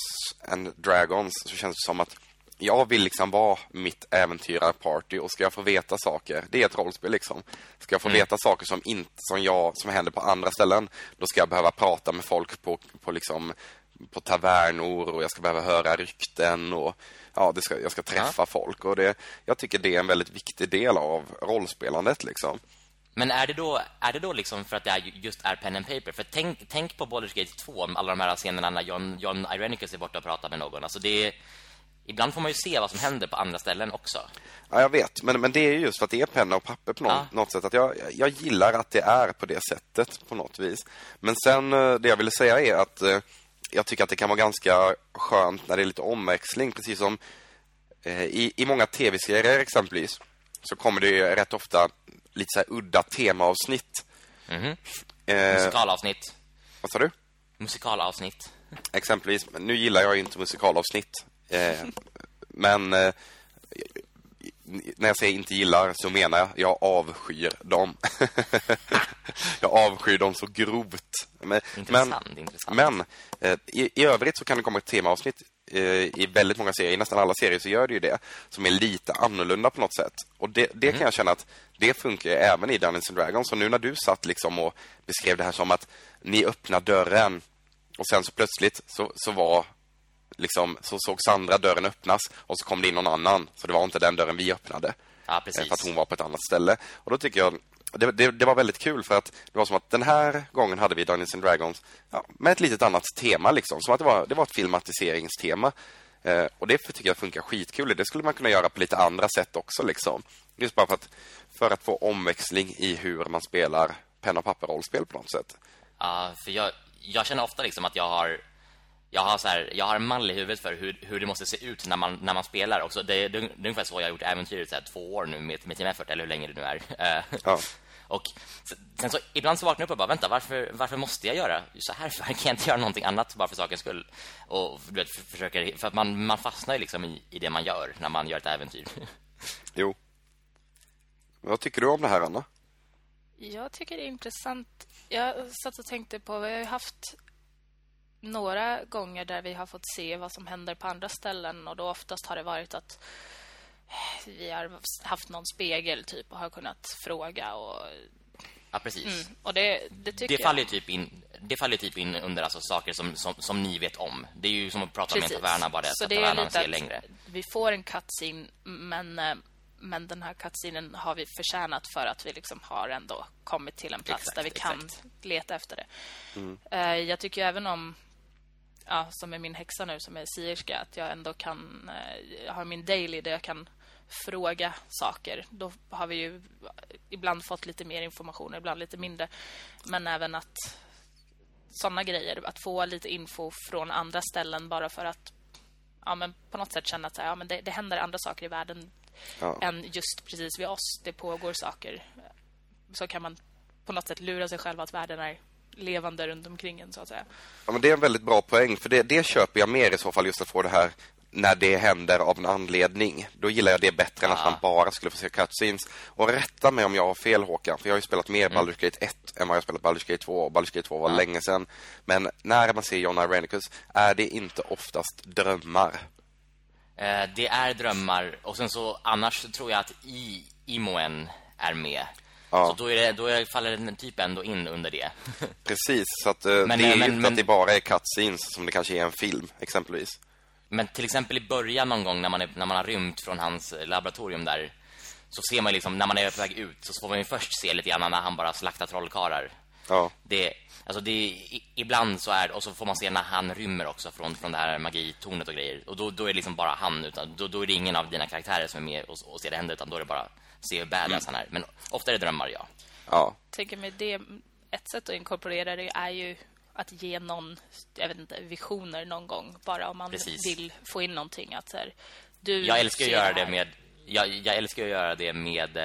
and Dragons så känns det som att jag vill liksom vara mitt äventyrarparty och ska jag få veta saker, det är ett rollspel liksom. Ska jag få mm. veta saker som inte som jag som händer på andra ställen, då ska jag behöva prata med folk på på liksom på tavernor och jag ska behöva höra rykten och ja, det ska jag ska träffa ja. folk och det jag tycker det är en väldigt viktig del av rollspelandet liksom. Men är det då är det då liksom för att det är just är pen and paper för tänk tänk på Baldur's Gate 2 med alla de här scenerna när John John Irenicus är borta och pratar med någon. Alltså det är Ibland får man ju se vad som händer på andra ställen också. Ja, jag vet. Men, men det är just för att det är penna och papper på något, ja. något sätt. Att jag, jag gillar att det är på det sättet på något vis. Men sen, eh, det jag ville säga är att eh, jag tycker att det kan vara ganska skönt när det är lite omväxling. Precis som eh, i, i många tv-serier exempelvis så kommer det ju rätt ofta lite så här udda temaavsnitt. Mm -hmm. eh, Musikalavsnitt. Vad sa du? Musikalavsnitt. Exempelvis. Nu gillar jag inte musikalavsnitt. Eh, men eh, när jag säger inte gillar så menar jag jag avskyr dem. jag avskyr dem så grovt. Men, intressant, men, intressant. men eh, i, i övrigt så kan det komma ett temaavsnitt i väldigt många serier, i nästan alla serier så gör det ju det som är lite annorlunda på något sätt. Och det, det mm. kan jag känna att det funkar även i Dungeons and Dragons. Så nu när du satt liksom och beskrev det här som att ni öppnar dörren och sen så plötsligt så, så var liksom, så såg Sandra dörren öppnas och så kom det in någon annan. Så det var inte den dörren vi öppnade. Ja, precis. Eh, för att hon var på ett annat ställe. Och då tycker jag det, det, det, var väldigt kul för att det var som att den här gången hade vi Dungeons and Dragons ja, med ett litet annat tema liksom. Som att det var, det var ett filmatiseringstema. Eh, och det tycker jag funkar skitkul. Det skulle man kunna göra på lite andra sätt också liksom. Just bara för att, för att få omväxling i hur man spelar penna och papper-rollspel på något sätt. Ja, för jag, jag känner ofta liksom att jag har jag har så här, jag har en mall i huvudet för hur, hur det måste se ut när man när man spelar också. Det, det, det är ungefär så jag har gjort äventyret så här, två år nu med med Team Effort eller hur länge det nu är. Eh, Ja. och sen så ibland så vaknar jag upp och bara vänta, varför varför måste jag göra så här? För kan jag inte göra någonting annat bara för sakens skull? Och du vet för, försöker för att man man fastnar ju liksom i, i det man gör när man gör ett äventyr. Jo. Vad tycker du om det här, Anna? Jag tycker det är intressant. Jag satt och tänkte på, vi har ju haft några gånger där vi har fått se vad som händer på andra ställen och då oftast har det varit att vi har haft någon spegel typ och har kunnat fråga och, Ja, precis. mm, och det, det tycker Det faller ju jag. typ in det faller typ in under alltså saker som, som, som ni vet om. Det är ju som att prata med en Precis. taverna bara det Så att det är lite att längre. vi får en cutscene men eh, men den här cutscenen har vi förtjänat för att vi liksom har ändå kommit till en plats Exakt, där vi kan exakt. leta efter det. Eh, Jag tycker ju även om ja, som är min häxa nu som är sierska att jag ändå kan eh, jag har min daily där jag kan fråga saker. Då har vi ju ibland fått lite mer information, ibland lite mindre. Men även att såna grejer, att få lite info från andra ställen bara för att ja, men på något sätt känna att ja, men det, det händer andra saker i världen Ja. än just precis vid oss. Det pågår saker. Så kan man på något sätt lura sig själv att världen är levande runt omkring en, så att säga. Ja, men det är en väldigt bra poäng, för det, det köper jag mer i så fall, just att få det här när det händer av en anledning. Då gillar jag det bättre än att man bara skulle få se cutscenes. Och rätta mig om jag har fel, Håkan, för jag har ju spelat mer Baldur's Gate 1 än vad jag har spelat Baldur's Gate 2. Och Baldur's Gate 2 var länge sedan. Men när man ser John Irenicus är det inte oftast drömmar. Eh, det är drömmar och sen så annars tror jag att i Imoen är med. Ja. Så då är det då faller den typ ändå in under det. Precis, så att eh, Men, det är eh, ju men- inte men- att det bara är cutscenes som det kanske är en film, exempelvis. Men till exempel i början någon gång när man är, när man har rymt från hans eh, laboratorium där så ser man liksom när man är på väg ut så får man ju först se lite grann när han bara slaktar trollkarlar. Ja, Det alltså det ibland så är och så får man se när han rymmer också från från det här magitornet och grejer. Och då då är det liksom bara han utan då, då är det ingen av dina karaktärer som är med och, och ser det hända utan då är det bara se hur badass han är. Men ofta är det drömmar, ja. ja. tänker med det, ett sätt att inkorporera det är ju att ge någon, jag vet inte, visioner någon gång. Bara om man Precis. vill få in någonting. Att så här, du Jag älskar att göra det med jag, jag älskar att göra det med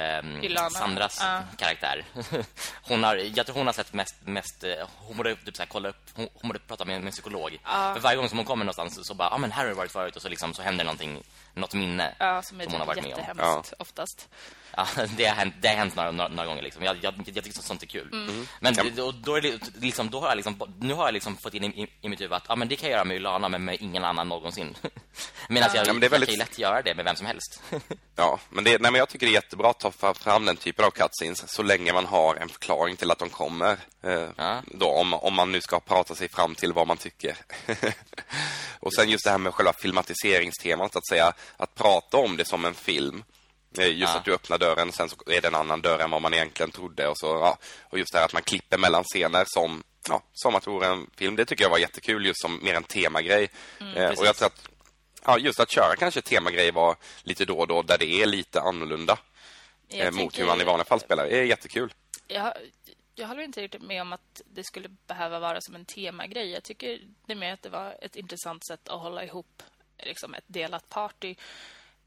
Ilana. Sandras Ja. karaktär. Hon har jag tror hon har sett mest mest eh, hon borde typ så här, kolla upp hon, hon borde prata med, med en psykolog. För varje gång som hon kommer någonstans så, bara ja ah, men här har det varit förut och så liksom så händer någonting något minne Ja, som är hon har varit med om. jättehemskt oftast. Ja, det har hänt, det har hänt några, några, några gånger liksom. Jag, jag, jag tycker sånt är kul. Mm. Men då, då är det liksom då har jag liksom nu har jag liksom fått in i, i, i mitt huvud att ja men det kan jag göra med Ilana men med ingen annan någonsin. Medan jag, Ja, men det är väldigt- jag kan ju lätt göra det med vem som helst. Ja, men, det, nej, men jag tycker det är jättebra att ta fram den typen av cutscenes så länge man har en förklaring till att de kommer. Eh, Ja. då, om, om man nu ska prata sig fram till vad man tycker. och sen just det här med själva filmatiseringstemat, att säga att prata om det som en film. Eh, Just Ja. att du öppnar dörren, sen så är det en annan dörr än vad man egentligen trodde. Och, så, ja. och just det här att man klipper mellan scener som, ja, som att det vore en film. Det tycker jag var jättekul, just som mer en temagrej. eh, och jag tror att Ja, just att köra kanske temagrej var lite då och då där det är lite annorlunda Jag eh, mot tänker- hur man i vanliga fall spelar. Det är jättekul. Jag, jag håller inte riktigt med om att det skulle behöva vara som en temagrej. Jag tycker det mer att det var ett intressant sätt att hålla ihop liksom ett delat party.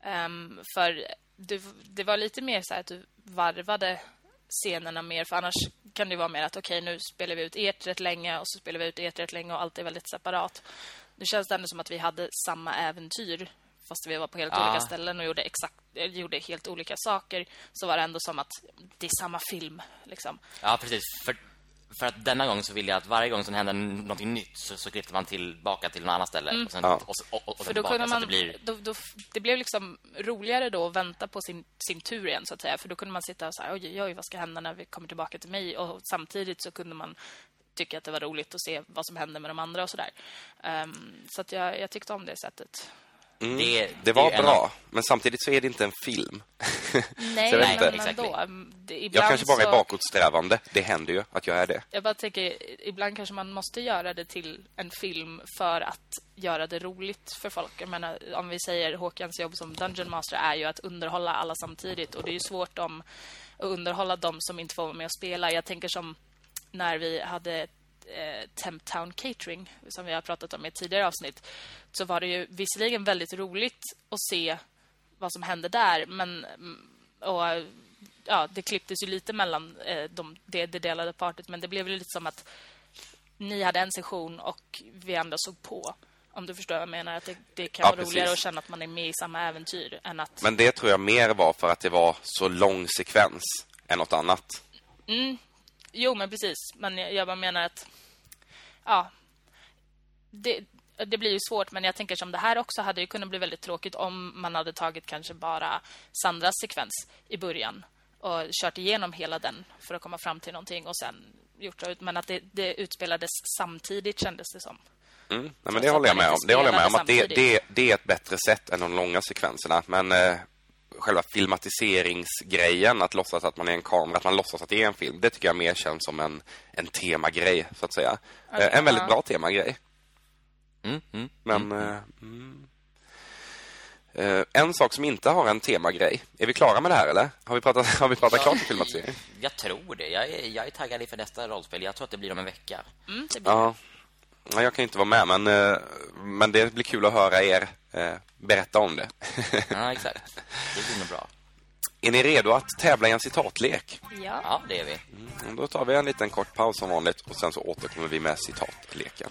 Ehm, för det, det var lite mer så här att du varvade scenerna mer. För annars kan det vara mer att okej, nu spelar vi ut ert rätt länge och så spelar vi ut ert rätt länge och allt är väldigt separat. Nu känns det ändå som att vi hade samma äventyr fast vi var på helt Ja. olika ställen och gjorde exakt eh, gjorde helt olika saker så var det ändå som att det är samma film liksom. Ja, precis. För, för att denna gång så vill jag att varje gång som händer något nytt så, så klippte man tillbaka till något annat ställe. Och sen, Ja. och, och, och, och För sen då tillbaka kunde man, det blir... då, då, det blev liksom roligare då att vänta på sin, sin tur igen så att säga. För då kunde man sitta och säga oj, oj, vad ska hända när vi kommer tillbaka till mig? Och samtidigt så kunde man tycka att det var roligt att se vad som hände med de andra och sådär. Um, så att jag, jag tyckte om det sättet. Mm. Det- Det, det var är en bra, av- men samtidigt så är det inte en film. Nej, jag vet men ändå. Det, Jag kanske bara är så- bakåtsträvande. Det händer ju att jag är det. Jag bara tänker, ibland kanske man måste göra det till en film för att göra det roligt för folk. Jag menar, om vi säger Håkans jobb som Dungeon Master är ju att underhålla alla samtidigt. Och det är ju svårt om, att underhålla dem som inte får vara med och spela. Jag tänker som när vi hade eh, Temp Town Catering som vi har pratat om i ett tidigare avsnitt så var det ju visserligen väldigt roligt att se vad som hände där men mm, och ja, det klipptes ju lite mellan eh, de, det, det delade partet men det blev ju lite som att ni hade en session och vi andra såg på. Om du förstår vad jag menar. Att det, det kan Ja, vara precis. roligare att känna att man är med i samma äventyr än att... Men det tror jag mer var för att det var så lång sekvens än något annat. Jo, men precis. Men jag, bara menar att... Ja. Det, det blir ju svårt, men jag tänker som det här också hade ju kunnat bli väldigt tråkigt om man hade tagit kanske bara Sandras sekvens i början och kört igenom hela den för att komma fram till någonting och sen gjort det ut. Men att det, det utspelades samtidigt kändes det som. Mm. Nej, men det håller jag med om. Det håller jag med om att det, det, det är ett bättre sätt än de långa sekvenserna. Men eh, själva filmatiseringsgrejen, att låtsas att man är en kamera, att man låtsas att det är en film, det tycker jag mer känns som en, en temagrej, så att säga. Eh, en väldigt ja. bra temagrej. Mm, mm. Men... mm. Eh, en sak som inte har en temagrej. Är vi klara med det här, eller? Har vi pratat, har vi pratat klart om filmatisering? Jag tror det. Jag är, jag är taggad inför nästa rollspel. Jag tror att det blir om en vecka. Mm, det blir Ja. ja. Jag kan inte vara med, men, men det blir kul att höra er berätta om det. Ja, exakt. Det blir nog bra. Är ni redo att tävla i en citatlek? Ja. Ja, det är vi. Mm, Då tar vi en liten kort paus som vanligt och sen så återkommer vi med citatleken.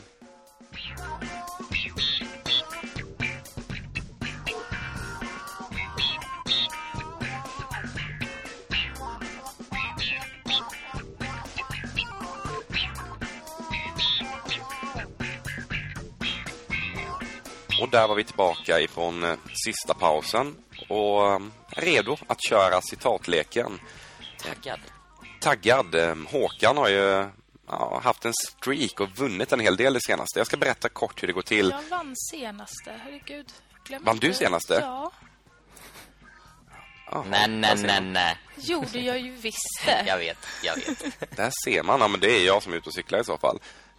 Och där var vi tillbaka ifrån eh, sista pausen och eh, redo att köra citatleken. Taggad. taggad. Eh, Håkan har ju ja, haft en streak och vunnit en hel del det senaste. Jag ska berätta kort hur det går till. Jag vann senaste. Herregud. Glöm Vann du senaste? Ja. Jaha, Nej, nej, nej, nej. Jo, det gör ju visst det. Jag vet, jag vet. Där ser man. Ja, men det är jag som är ute och cyklar i så fall.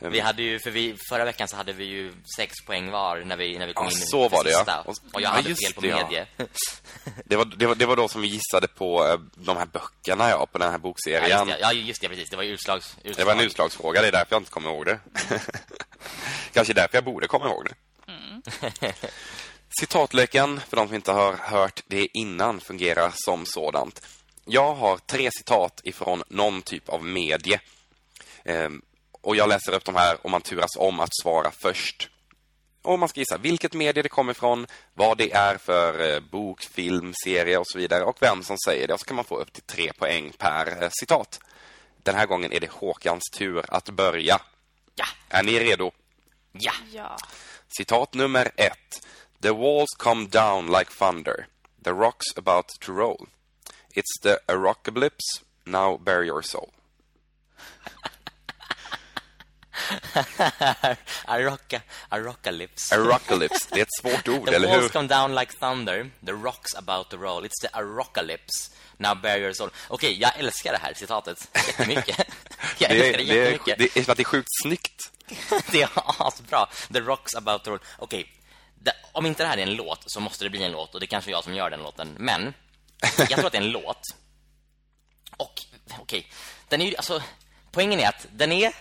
Vi hade ju, för vi, förra veckan så hade vi ju sex poäng var när vi, när vi kom Ja, in så var det, ja. sista. Och- Och jag ja, hade fel på det, ja. medie. Det var, det, var, det var då som vi gissade på eh, de här böckerna, ja, på den här Ja, bokserien. just det, ja, just det, precis. Det var utslags, utslag. Det var en utslagsfråga, det är därför jag inte kommer ihåg det. Kanske därför jag borde komma ihåg det. Citatleken, för de som inte har hört det innan, fungerar som sådant. Jag har tre citat ifrån någon typ av medie. Och jag läser upp de här och man turas om att svara först. Och man ska gissa vilket medie det kommer ifrån, vad det är för eh, bok, film, serie och så vidare och vem som säger det. Och så kan man få upp till tre poäng per eh, citat. Den här gången är det Håkans tur att börja. Ja, Är ni redo? ja. Ja. Citat nummer ett. The walls come down like thunder. The rocks about to roll. It's the arocalypse. Now bury your soul. Aroca, Arocalypse. Arocalypse. Det är ett svårt ord, The eller walls hur? come down like thunder. The rocks about to roll. It's the Arocalypse. Now bear your soul. Okej, jag älskar det här citatet jättemycket. jag Det älskar är, det det, är, jättemycket. det är som att det är sjukt snyggt. Det är asbra. The rocks about to roll. Okej, det- om inte det här är en låt så måste det bli en låt och det är kanske jag som gör den låten. Men jag tror att det är en låt. Och okej, den är ju alltså poängen är att den är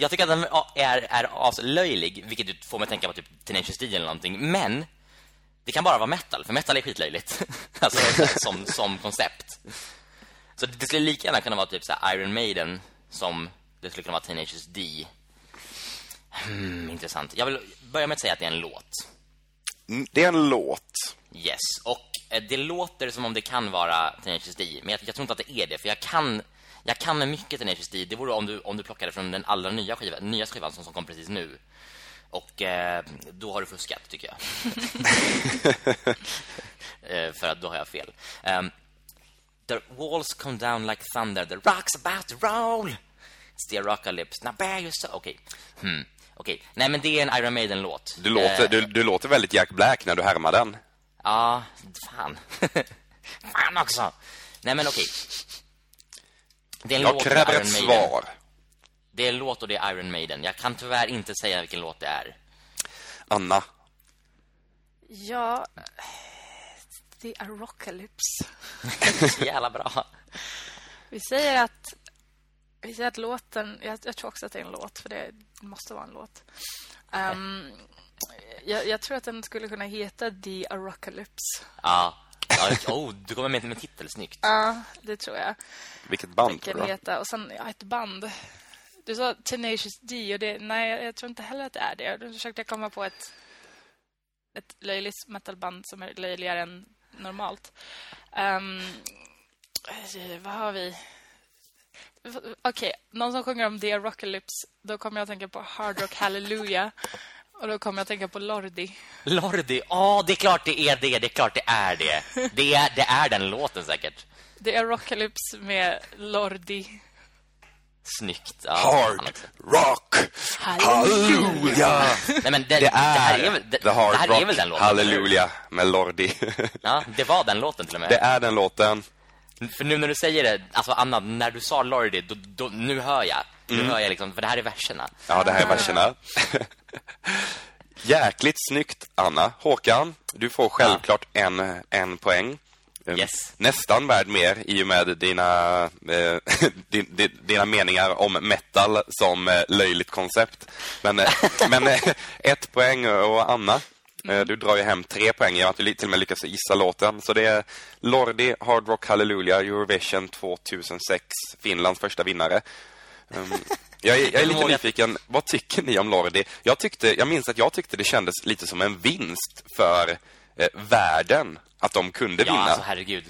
jag tycker att den är är aslöjlig, vilket får mig att tänka på typ Tenacious D eller någonting, men det kan bara vara metal, för metal är skitlöjligt. alltså som som koncept. Så det skulle lika gärna kunna vara typ så här Iron Maiden som det skulle kunna vara Tenacious D. Hmm, intressant. Jag vill börja med att säga att det är en låt. Mm, Det är en låt. Yes. Och eh, det låter som om det kan vara Tenacious D, men jag, jag tror inte att det är det för jag kan jag kan mycket Tenacious D. Det vore om du om du plockade från den allra nya skivan, nya skivan som, som kom precis nu. Och eh, då har du fuskat tycker jag. eh, för att då har jag fel. Um, the walls come down like thunder, the rocks about to roll. Arocalypse. Now bear your soul. Okej. Hmm. Okej. Nej, men det är en Iron Maiden-låt. Du låter, Eh, du, du låter väldigt Jack Black när du härmar den. Ja, fan. fan också. Nej, men okej. En Jag låt kräver ett svar. Det är en låt och det är Iron Maiden. Jag kan tyvärr inte säga vilken låt det är. Anna. Ja, det är Arocalypse. Så jävla bra. Vi säger att Vi säger att låten... Jag, jag, tror också att det är en låt, för det måste vara en låt. Um, jag, jag, tror att den skulle kunna heta The Arocalypse. Ja. Ja oh, du kommer med med titel, snyggt. Ja, det tror jag. Vilket band Vilken tror heta. Och sen, ja, ett band. Du sa Tenacious D och det, nej, jag, jag tror inte heller att det är det. Jag försökte komma på ett ett löjligt metalband som är löjligare än normalt. Um, vad har vi? Okej, okay, någon som sjunger om The Rockalypse, då kommer jag att tänka på Hard Rock Hallelujah. Och då kommer jag att tänka på Lordi. Lordi, ja, oh, det är klart det är det, det är klart det är det. Det är, det är den låten säkert. Det är Rockalypse med Lordi. Snyggt. Ja, hard rock. Halleluja. Nej men det, det, är, det är väl det, the hard det här rock, är väl den låten. Halleluja med Lordi. ja, det var den låten till och med. Det är den låten. För nu när du säger det, alltså Anna, när du sa Lordi, då, då, nu hör jag. Nu mm. hör jag liksom, för det här är verserna. Ja, det här är verserna. Jäkligt snyggt, Anna. Håkan, du får självklart ja. en, en poäng. Ehm, yes. Nästan värd mer i och med dina, eh, din, dina meningar om metal som eh, löjligt koncept. Men, eh, men eh, ett poäng och Anna, mm. du drar ju hem tre poäng. Jag har inte till och med lyckats gissa låten. Så det är Lordi, Hard Rock Hallelujah, Eurovision 2006, Finlands första vinnare. Um, jag, är, jag är lite nyfiken, vad tycker ni om Lordi? Jag, tyckte, jag minns att jag tyckte det kändes lite som en vinst för eh, världen att de kunde ja, vinna. Ja, alltså herregud.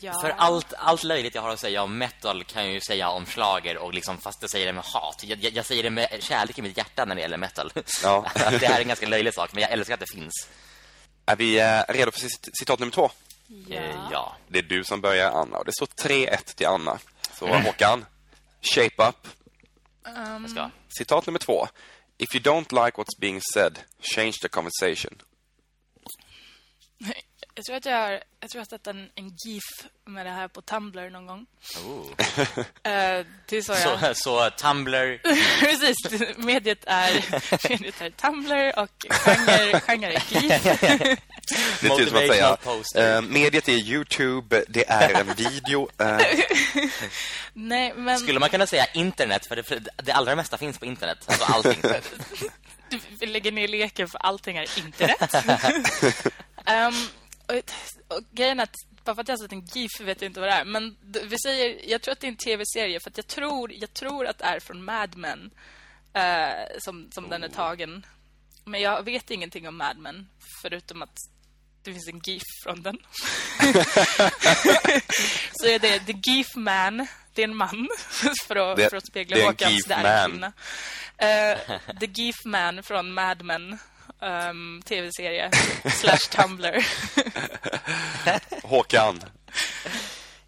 Ja. För allt, allt löjligt jag har att säga om metal kan jag ju säga om slager och liksom fast jag säger det med hat. Jag, jag, jag, säger det med kärlek i mitt hjärta när det gäller metal. Ja. det här är en ganska löjlig sak, men jag älskar att det finns. Är vi eh, redo för citat nummer två? Ja. Eh, ja. Det är du som börjar, Anna. Och det står 3-1 till Anna. Så mm. Håkan, shape up. Um... Citat nummer två. If you don't like what's being said, change the conversation. Jag tror att jag har, jag tror att jag en, en GIF med det här på Tumblr någon gång. Oh. uh, det så, så, så Tumblr... Precis, mediet är, mediet är Tumblr och genre, genre är GIF. det är som att säga. Uh, mediet är Youtube, det är en video. Uh. Nej, men... Skulle man kunna säga internet, för det, för det allra mesta finns på internet. Alltså allting. vi lägger ner leken för allting är internet. um, och, och grejen att bara för att jag har sett en GIF vet jag inte vad det är. Men vi säger, jag tror att det är en tv-serie för jag tror, jag tror att det är från Mad Men uh, som, som oh. den är tagen. Men jag vet ingenting om Mad Men förutom att det finns en GIF från den. så är det The GIF Man. Det är en man för att, det, för att spegla Håkans där är kvinna. Uh, The GIF Man från Mad Men um, tv-serie slash Tumblr. Håkan.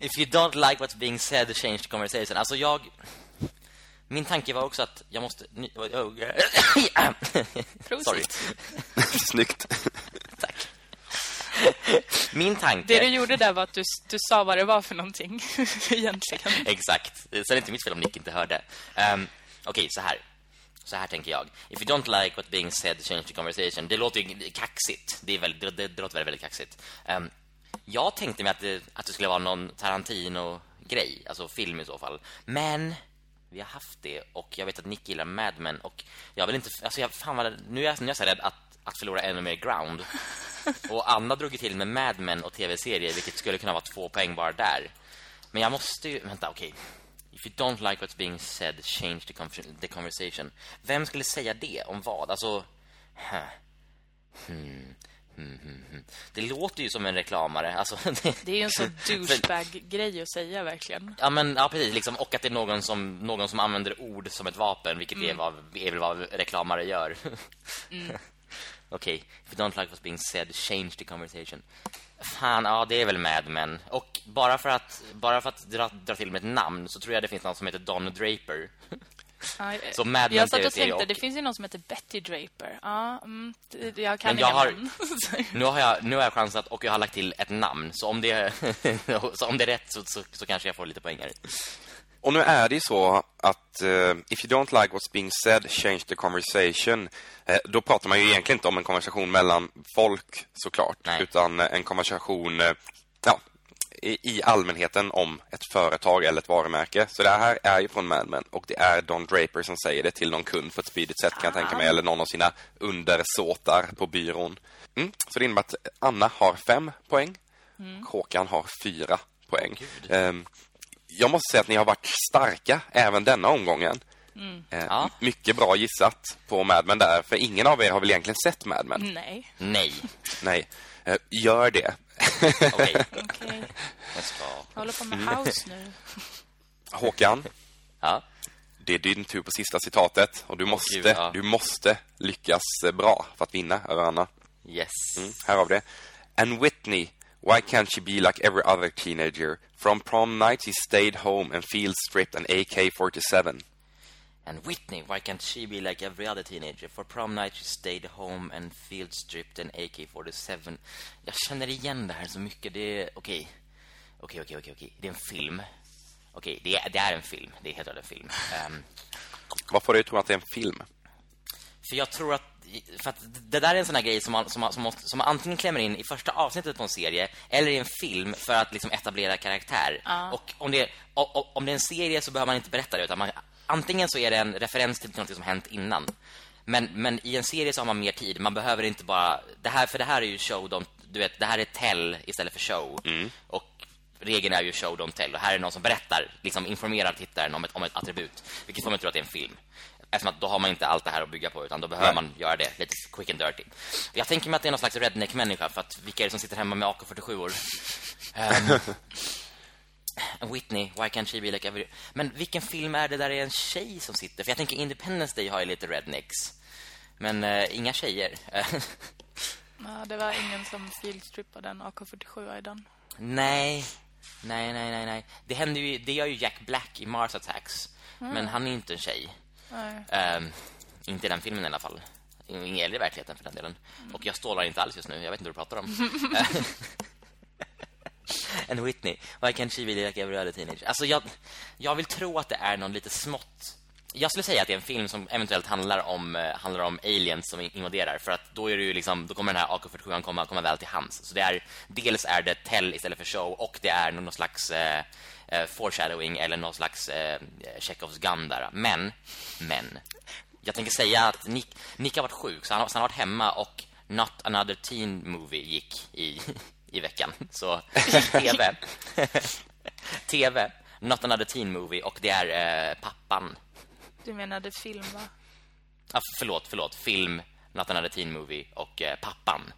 If you don't like what's being said, change the conversation. Alltså jag... Min tanke var också att jag måste... Oh, Sorry. Snyggt. Tack. Min tanke... Det du gjorde där var att du, du sa vad det var för någonting, egentligen. Exakt. Sen är det inte mitt fel om Nick inte hörde. Um, Okej, okay, så här. Så här tänker jag. If you don't like what's being said, change the conversation. Det låter ju kaxigt. Det, är väldigt, det, det låter väldigt, väldigt kaxigt. Um, jag tänkte mig att det, att det skulle vara någon Tarantino-grej. Alltså film i så fall. Men vi har haft det och jag vet att Nick gillar Mad Men och jag vill inte alltså jag fan vad, nu är jag, nu är jag så rädd att att förlora ännu mer ground. och Anna drog till med Mad Men och tv-serier vilket skulle kunna vara två poäng bara där. Men jag måste ju vänta okej. Okay. If you don't like what's being said, change the, conversation. Vem skulle säga det? Om vad? Alltså... Hmm, hmm, hmm, hmm. Det låter ju som en reklamare. Alltså, det, det är ju en sån douchebag-grej att säga, verkligen. Ja, men ja, precis. Liksom, och att det är någon som, någon som använder ord som ett vapen, vilket mm. är, vad, är väl vad reklamare gör. mm. Okej, okay. if you don't like what's being said, change the conversation. Fan, ja det är väl Mad Men. Och bara för att, bara för att dra, dra till med ett namn så tror jag det finns någon som heter Don Draper. Ja, så Mad jag satt och tänkte, och... det finns ju någon som heter Betty Draper. Ja, mm, jag kan Men jag har, nu har jag nu har jag chansat och jag har lagt till ett namn. Så om det så om det är rätt så, så, så kanske jag får lite poäng här. Och nu är det ju så att uh, if you don't like what's being said, change the conversation. Uh, då pratar man ju egentligen inte om en konversation mellan folk såklart, Nej. utan en konversation uh, ja, i, i allmänheten om ett företag eller ett varumärke. Så det här är ju från Mad Men och det är Don Draper som säger det till någon kund på ett spydigt sätt kan jag tänka mig. Eller någon av sina undersåtar på byrån. Mm. Så det innebär att Anna har fem poäng. Håkan har fyra poäng. Ehm, jag måste säga att ni har varit starka även denna omgången. Eh, Ja. Mycket bra gissat på Mad Men där. För ingen av er har väl egentligen sett Mad Men? Nej. Nej. Nej. Eh, gör det. Okej. Okej. Jag ska... Jag håller på med Mm. house nu. Håkan, Ja. det är din tur på sista citatet. Och du måste, gud, ja. du måste lyckas eh, bra för att vinna över Anna. Yes. Mm, här har vi det. And Whitney, why can't she be like every other teenager? From prom night she stayed home and field stripped an AK-47. And Whitney, why can't she be like every other teenager? For prom night she stayed home and field stripped an AK-47. Jag känner igen det här så mycket. Det är... Okej. Okej, okej, okej, okej. Det är en film. Okej, det, är, det är en film. Det är helt klart en film. Ehm, Vad får tro att det är en film? För jag tror att för att det där är en sån här grej som man, som, man, som, måste, som man antingen klämmer in i första avsnittet på en serie eller i en film för att liksom etablera karaktär. Och om det, o- o- om det är en serie så behöver man inte berätta det utan man, antingen så är det en referens till något som hänt innan. Men, men i en serie så har man mer tid. Man behöver inte bara det här för det här är ju show don't, du vet det här är tell istället för show. Och regeln är ju show don't tell och här är någon som berättar liksom informerar tittaren om ett om ett attribut, vilket får man tro att det är en film. Eftersom att då har man inte allt det här att bygga på utan då behöver Nej. man göra det lite quick and dirty. Jag tänker mig att det är någon slags redneck-människa för att vilka är det som sitter hemma med AK47-or? Um, Whitney, why can't she be like every... Men vilken film är det där det är en tjej som sitter? För jag tänker Independence Day har ju lite rednecks. Men eh, inga tjejer. Ja, det var ingen som fieldstrippade en AK47 i den. nej. Nej, nej, nej, nej. Det händer ju det gör ju Jack Black i Mars Attacks. Men han är inte en tjej. Ehm, inte i den filmen i alla fall. Ingen heller i verkligheten för den delen. Och jag stålar inte alls just nu. Jag vet inte vad du pratar om. And Whitney, why can't she be like every other teenager? Alltså jag, jag vill tro att det är någon lite smått jag skulle säga att det är en film som eventuellt handlar om eh, handlar om aliens som invaderar för att då är det ju liksom då kommer den här AK47 komma komma väl till hands. Så det är dels är det tell istället för show och det är någon slags eh, eh, foreshadowing eller någon slags eh, Chekhovs gun där. Men men jag tänker säga att Nick, Nick har varit sjuk så han, har- så han har varit hemma och Not Another Teen Movie gick i, i veckan. Så TV. TV. Not Another Teen Movie och det är eh, pappan. Du menade film, va? Ah, förlåt, förlåt. Film, Not Another Teen Movie och eh, pappan.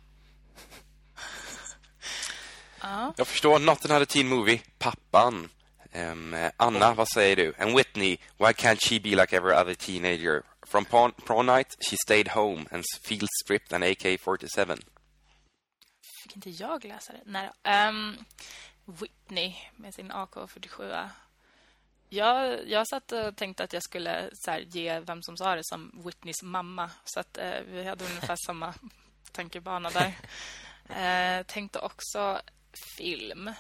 Jag förstår Not Another Teen Movie, pappan. Eh, Anna, vad säger du? And Whitney, why can't she be like every other teenager? From prom, prom night, she stayed home and field stripped an AK-47. Fick inte jag läsa det? Nej. Ehm, Whitney med sin AK47. Jag, jag satt och tänkte att jag skulle här, ge vem som sa det som Whitneys mamma. Så att eh, vi hade ungefär samma tankebana där. Eh, tänkte också film.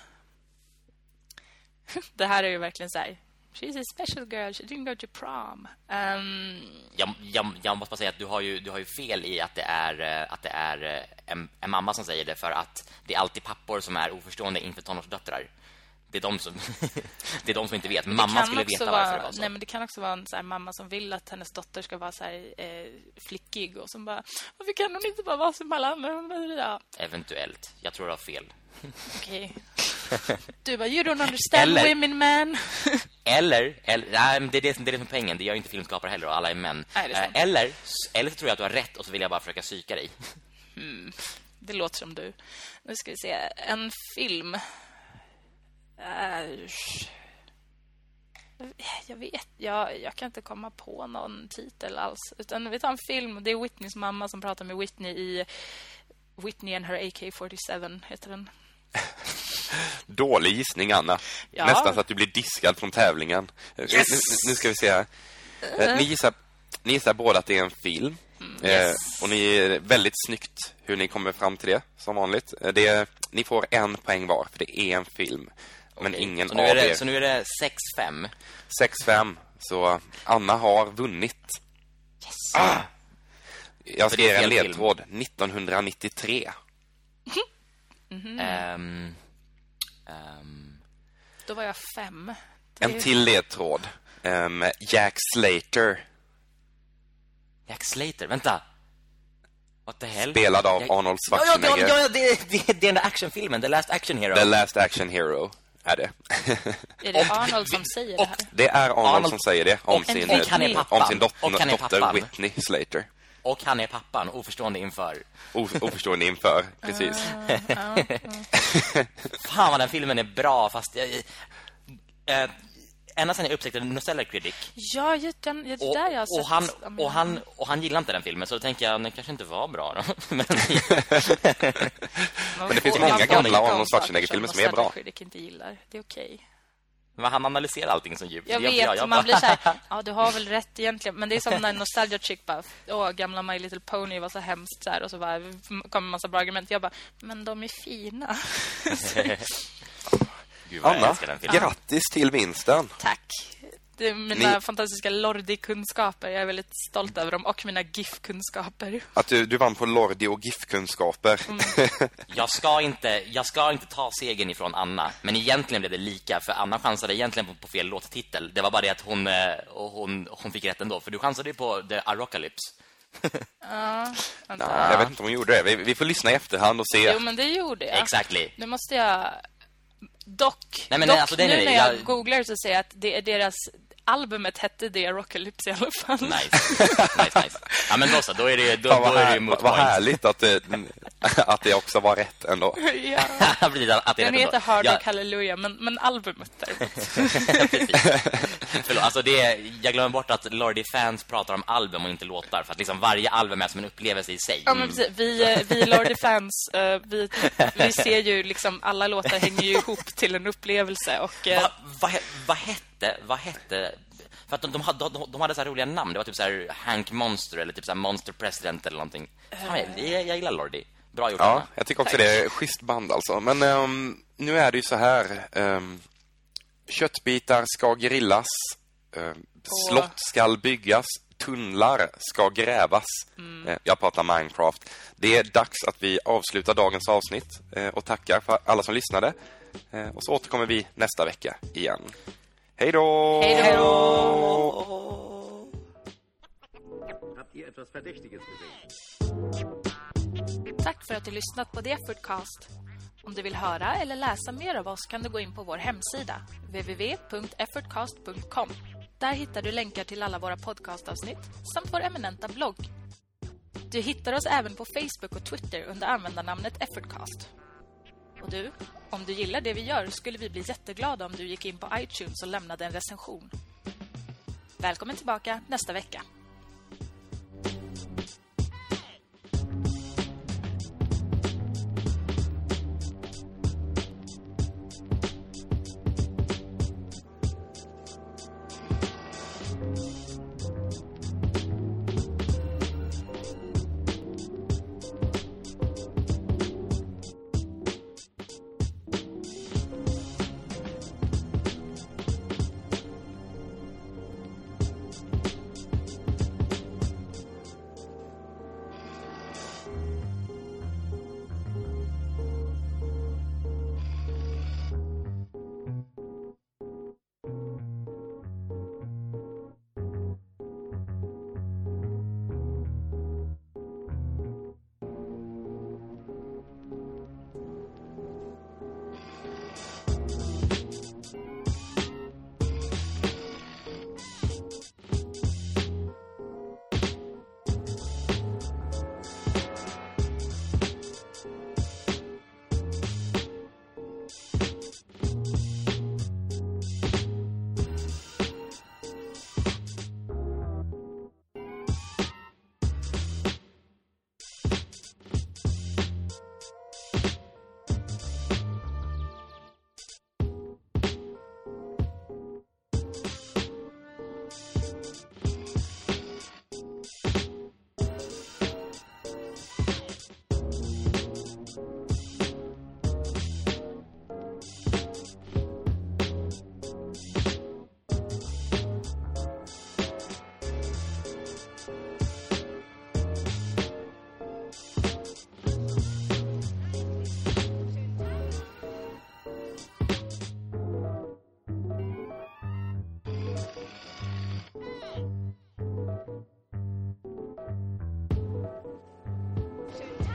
Det här är ju verkligen så här. She's a special girl, she didn't go to prom. Ehm, Jag, jag, jag måste bara säga att du har ju, du har ju fel i att det är, eh, att det är eh, en, en mamma som säger det för att det är alltid pappor som är oförstående inför tonårsdöttrar. Det är de som, det är de som inte vet. Men Det mamma kan skulle veta vara, varför det var så. Nej, men det kan också vara en så här mamma som vill att hennes dotter ska vara så här, eh, flickig och som bara varför kan hon inte bara vara som alla andra? Ja, Eventuellt. Jag tror du har fel. okej. Du bara you don't understand Eller- women man. Eller, eller nej, det är det, som- det är det som är poängen. Det gör inte filmskapare heller och alla är män. Nej, är. Eh, eller, eller så tror jag att du har rätt och så vill jag bara försöka psyka dig. det låter som du. Nu ska vi se en film. Eh, jag vet, jag, jag kan inte komma på någon titel alls. Utan vi tar en film. Det är Whitneys mamma som pratar med Whitney i Whitney and her AK-47 heter den. Dålig gissning, Anna. Ja. Nästan så att du blir diskad från tävlingen. Yes. Nu, nu, ska vi se här. Eh, ni, gissar, ni gissar båda att det är en film. Mm. Eh, yes. Och ni är väldigt snyggt hur ni kommer fram till det, som vanligt. Eh, det är, ni får en poäng var, för det är en film. Men ingen så nu är det, Så nu är det 6-5. 6-5. Så Anna har vunnit. Yes. Ah! Jag ska ge er en ledtråd. 1993. Mm -hmm. um, um, Då var jag fem. Det en till ledtråd. Um, Jack Slater. Jack Slater, vänta. What the hell? Spelad av Jack... Arnold Schwarzenegger. Ja, ja, ja, det, det, det är den där actionfilmen, The Last Action Hero. The Last Action Hero är det. är det Arnold som säger det här? Det är Arnold, Arnold som säger det om, sin, om sin, dotter, Whitney Slater. Och han är pappan, oförstående inför. O- Oförstående inför, precis. Fan vad den filmen är bra, fast... Jag, eh, ända sen jag upptäckte Nostalgia Critic Ja, just den, är och, där jag har sett. och, han, men- och, han, och han gillade inte den filmen Så då tänker jag, den kanske inte var bra då Men Men det finns många gamla Arnold Schwarzenegger-filmer som är bra. Critic inte gillar. Det är okej. Men han analyserar allting så djupt Jag vet, inte man bara- blir så här, ja du har väl rätt egentligen. Men det är som när Nostalgia Chick bara, åh gamla My Little Pony var så hemskt så här. Och så bara kommer en massa bra argument. Jag bara, men de är fina. Gud, jag Anna, grattis till vinsten. Tack. Är mina Ni- fantastiska Lordi-kunskaper. Jag är väldigt stolt över dem. Och mina GIF-kunskaper. Att du, du vann på Lordi och GIF-kunskaper. Jag ska, inte, jag ska inte ta segern ifrån Anna Men egentligen blev det lika För Anna chansade egentligen på, på fel låttitel Det var bara det att hon, eh, och hon, hon fick rätt ändå För du chansade ju på The Arocalypse Ja, vänta. Nej, jag vet inte om hon gjorde det. Vi, vi får lyssna i efterhand och se. Jo, men det gjorde jag. Exactly Nu måste jag... Dock, Nej, men dock alltså, det är nu det. när jag, Jag- googlar så säger jag att det är deras... Albumet hette The Arocalypse i alla fall. Nice, nice, nice Ja men då så, då är det, då, då vad, är det mot vad points. härligt att det, att det också var rätt ändå. ja. Att det är Den rätt heter. Hard Ja, Rock Hallelujah, men, men albumet där. Förlåt, alltså det är, jag glömmer bort att Lordi-fans pratar om album och inte låtar För att liksom varje album är som en upplevelse i sig Ja, men precis. Vi, eh, vi Lordi-fans, eh, vi, vi ser ju liksom... Alla låtar hänger ju ihop till en upplevelse. Och, eh, Va, vad he- vad hette, vad hette för att de, de, hade, de, de hade så här roliga namn. Det var typ så här Hank Monster eller typ så här Monster President eller någonting. Fan, jag, jag, jag gillar Lordi. Bra gjort. Ja, Anna. jag tycker också Tack. det är schysst band alltså. Men ehm, nu är det ju så här. ehm, köttbitar ska grillas. ehm, slott ska byggas. Tunnlar ska grävas. Eh, jag pratar Minecraft. Det är dags att vi avslutar dagens avsnitt eh, och tackar för alla som lyssnade. Eh, och så återkommer vi nästa vecka igen. Hej då! Hej då! Habt ihr etwas Verdächtiges gesehen? Tack för att du lyssnat på The Effortcast. Om du vill höra eller läsa mer av oss kan du gå in på vår hemsida www.effortcast.com. Där hittar du länkar till alla våra podcastavsnitt samt vår eminenta blogg. Du hittar oss även på Facebook och Twitter under användarnamnet Effortcast. Och du, om du gillar det vi gör skulle vi bli jätteglada om du gick in på iTunes och lämnade en recension. Välkommen tillbaka nästa vecka.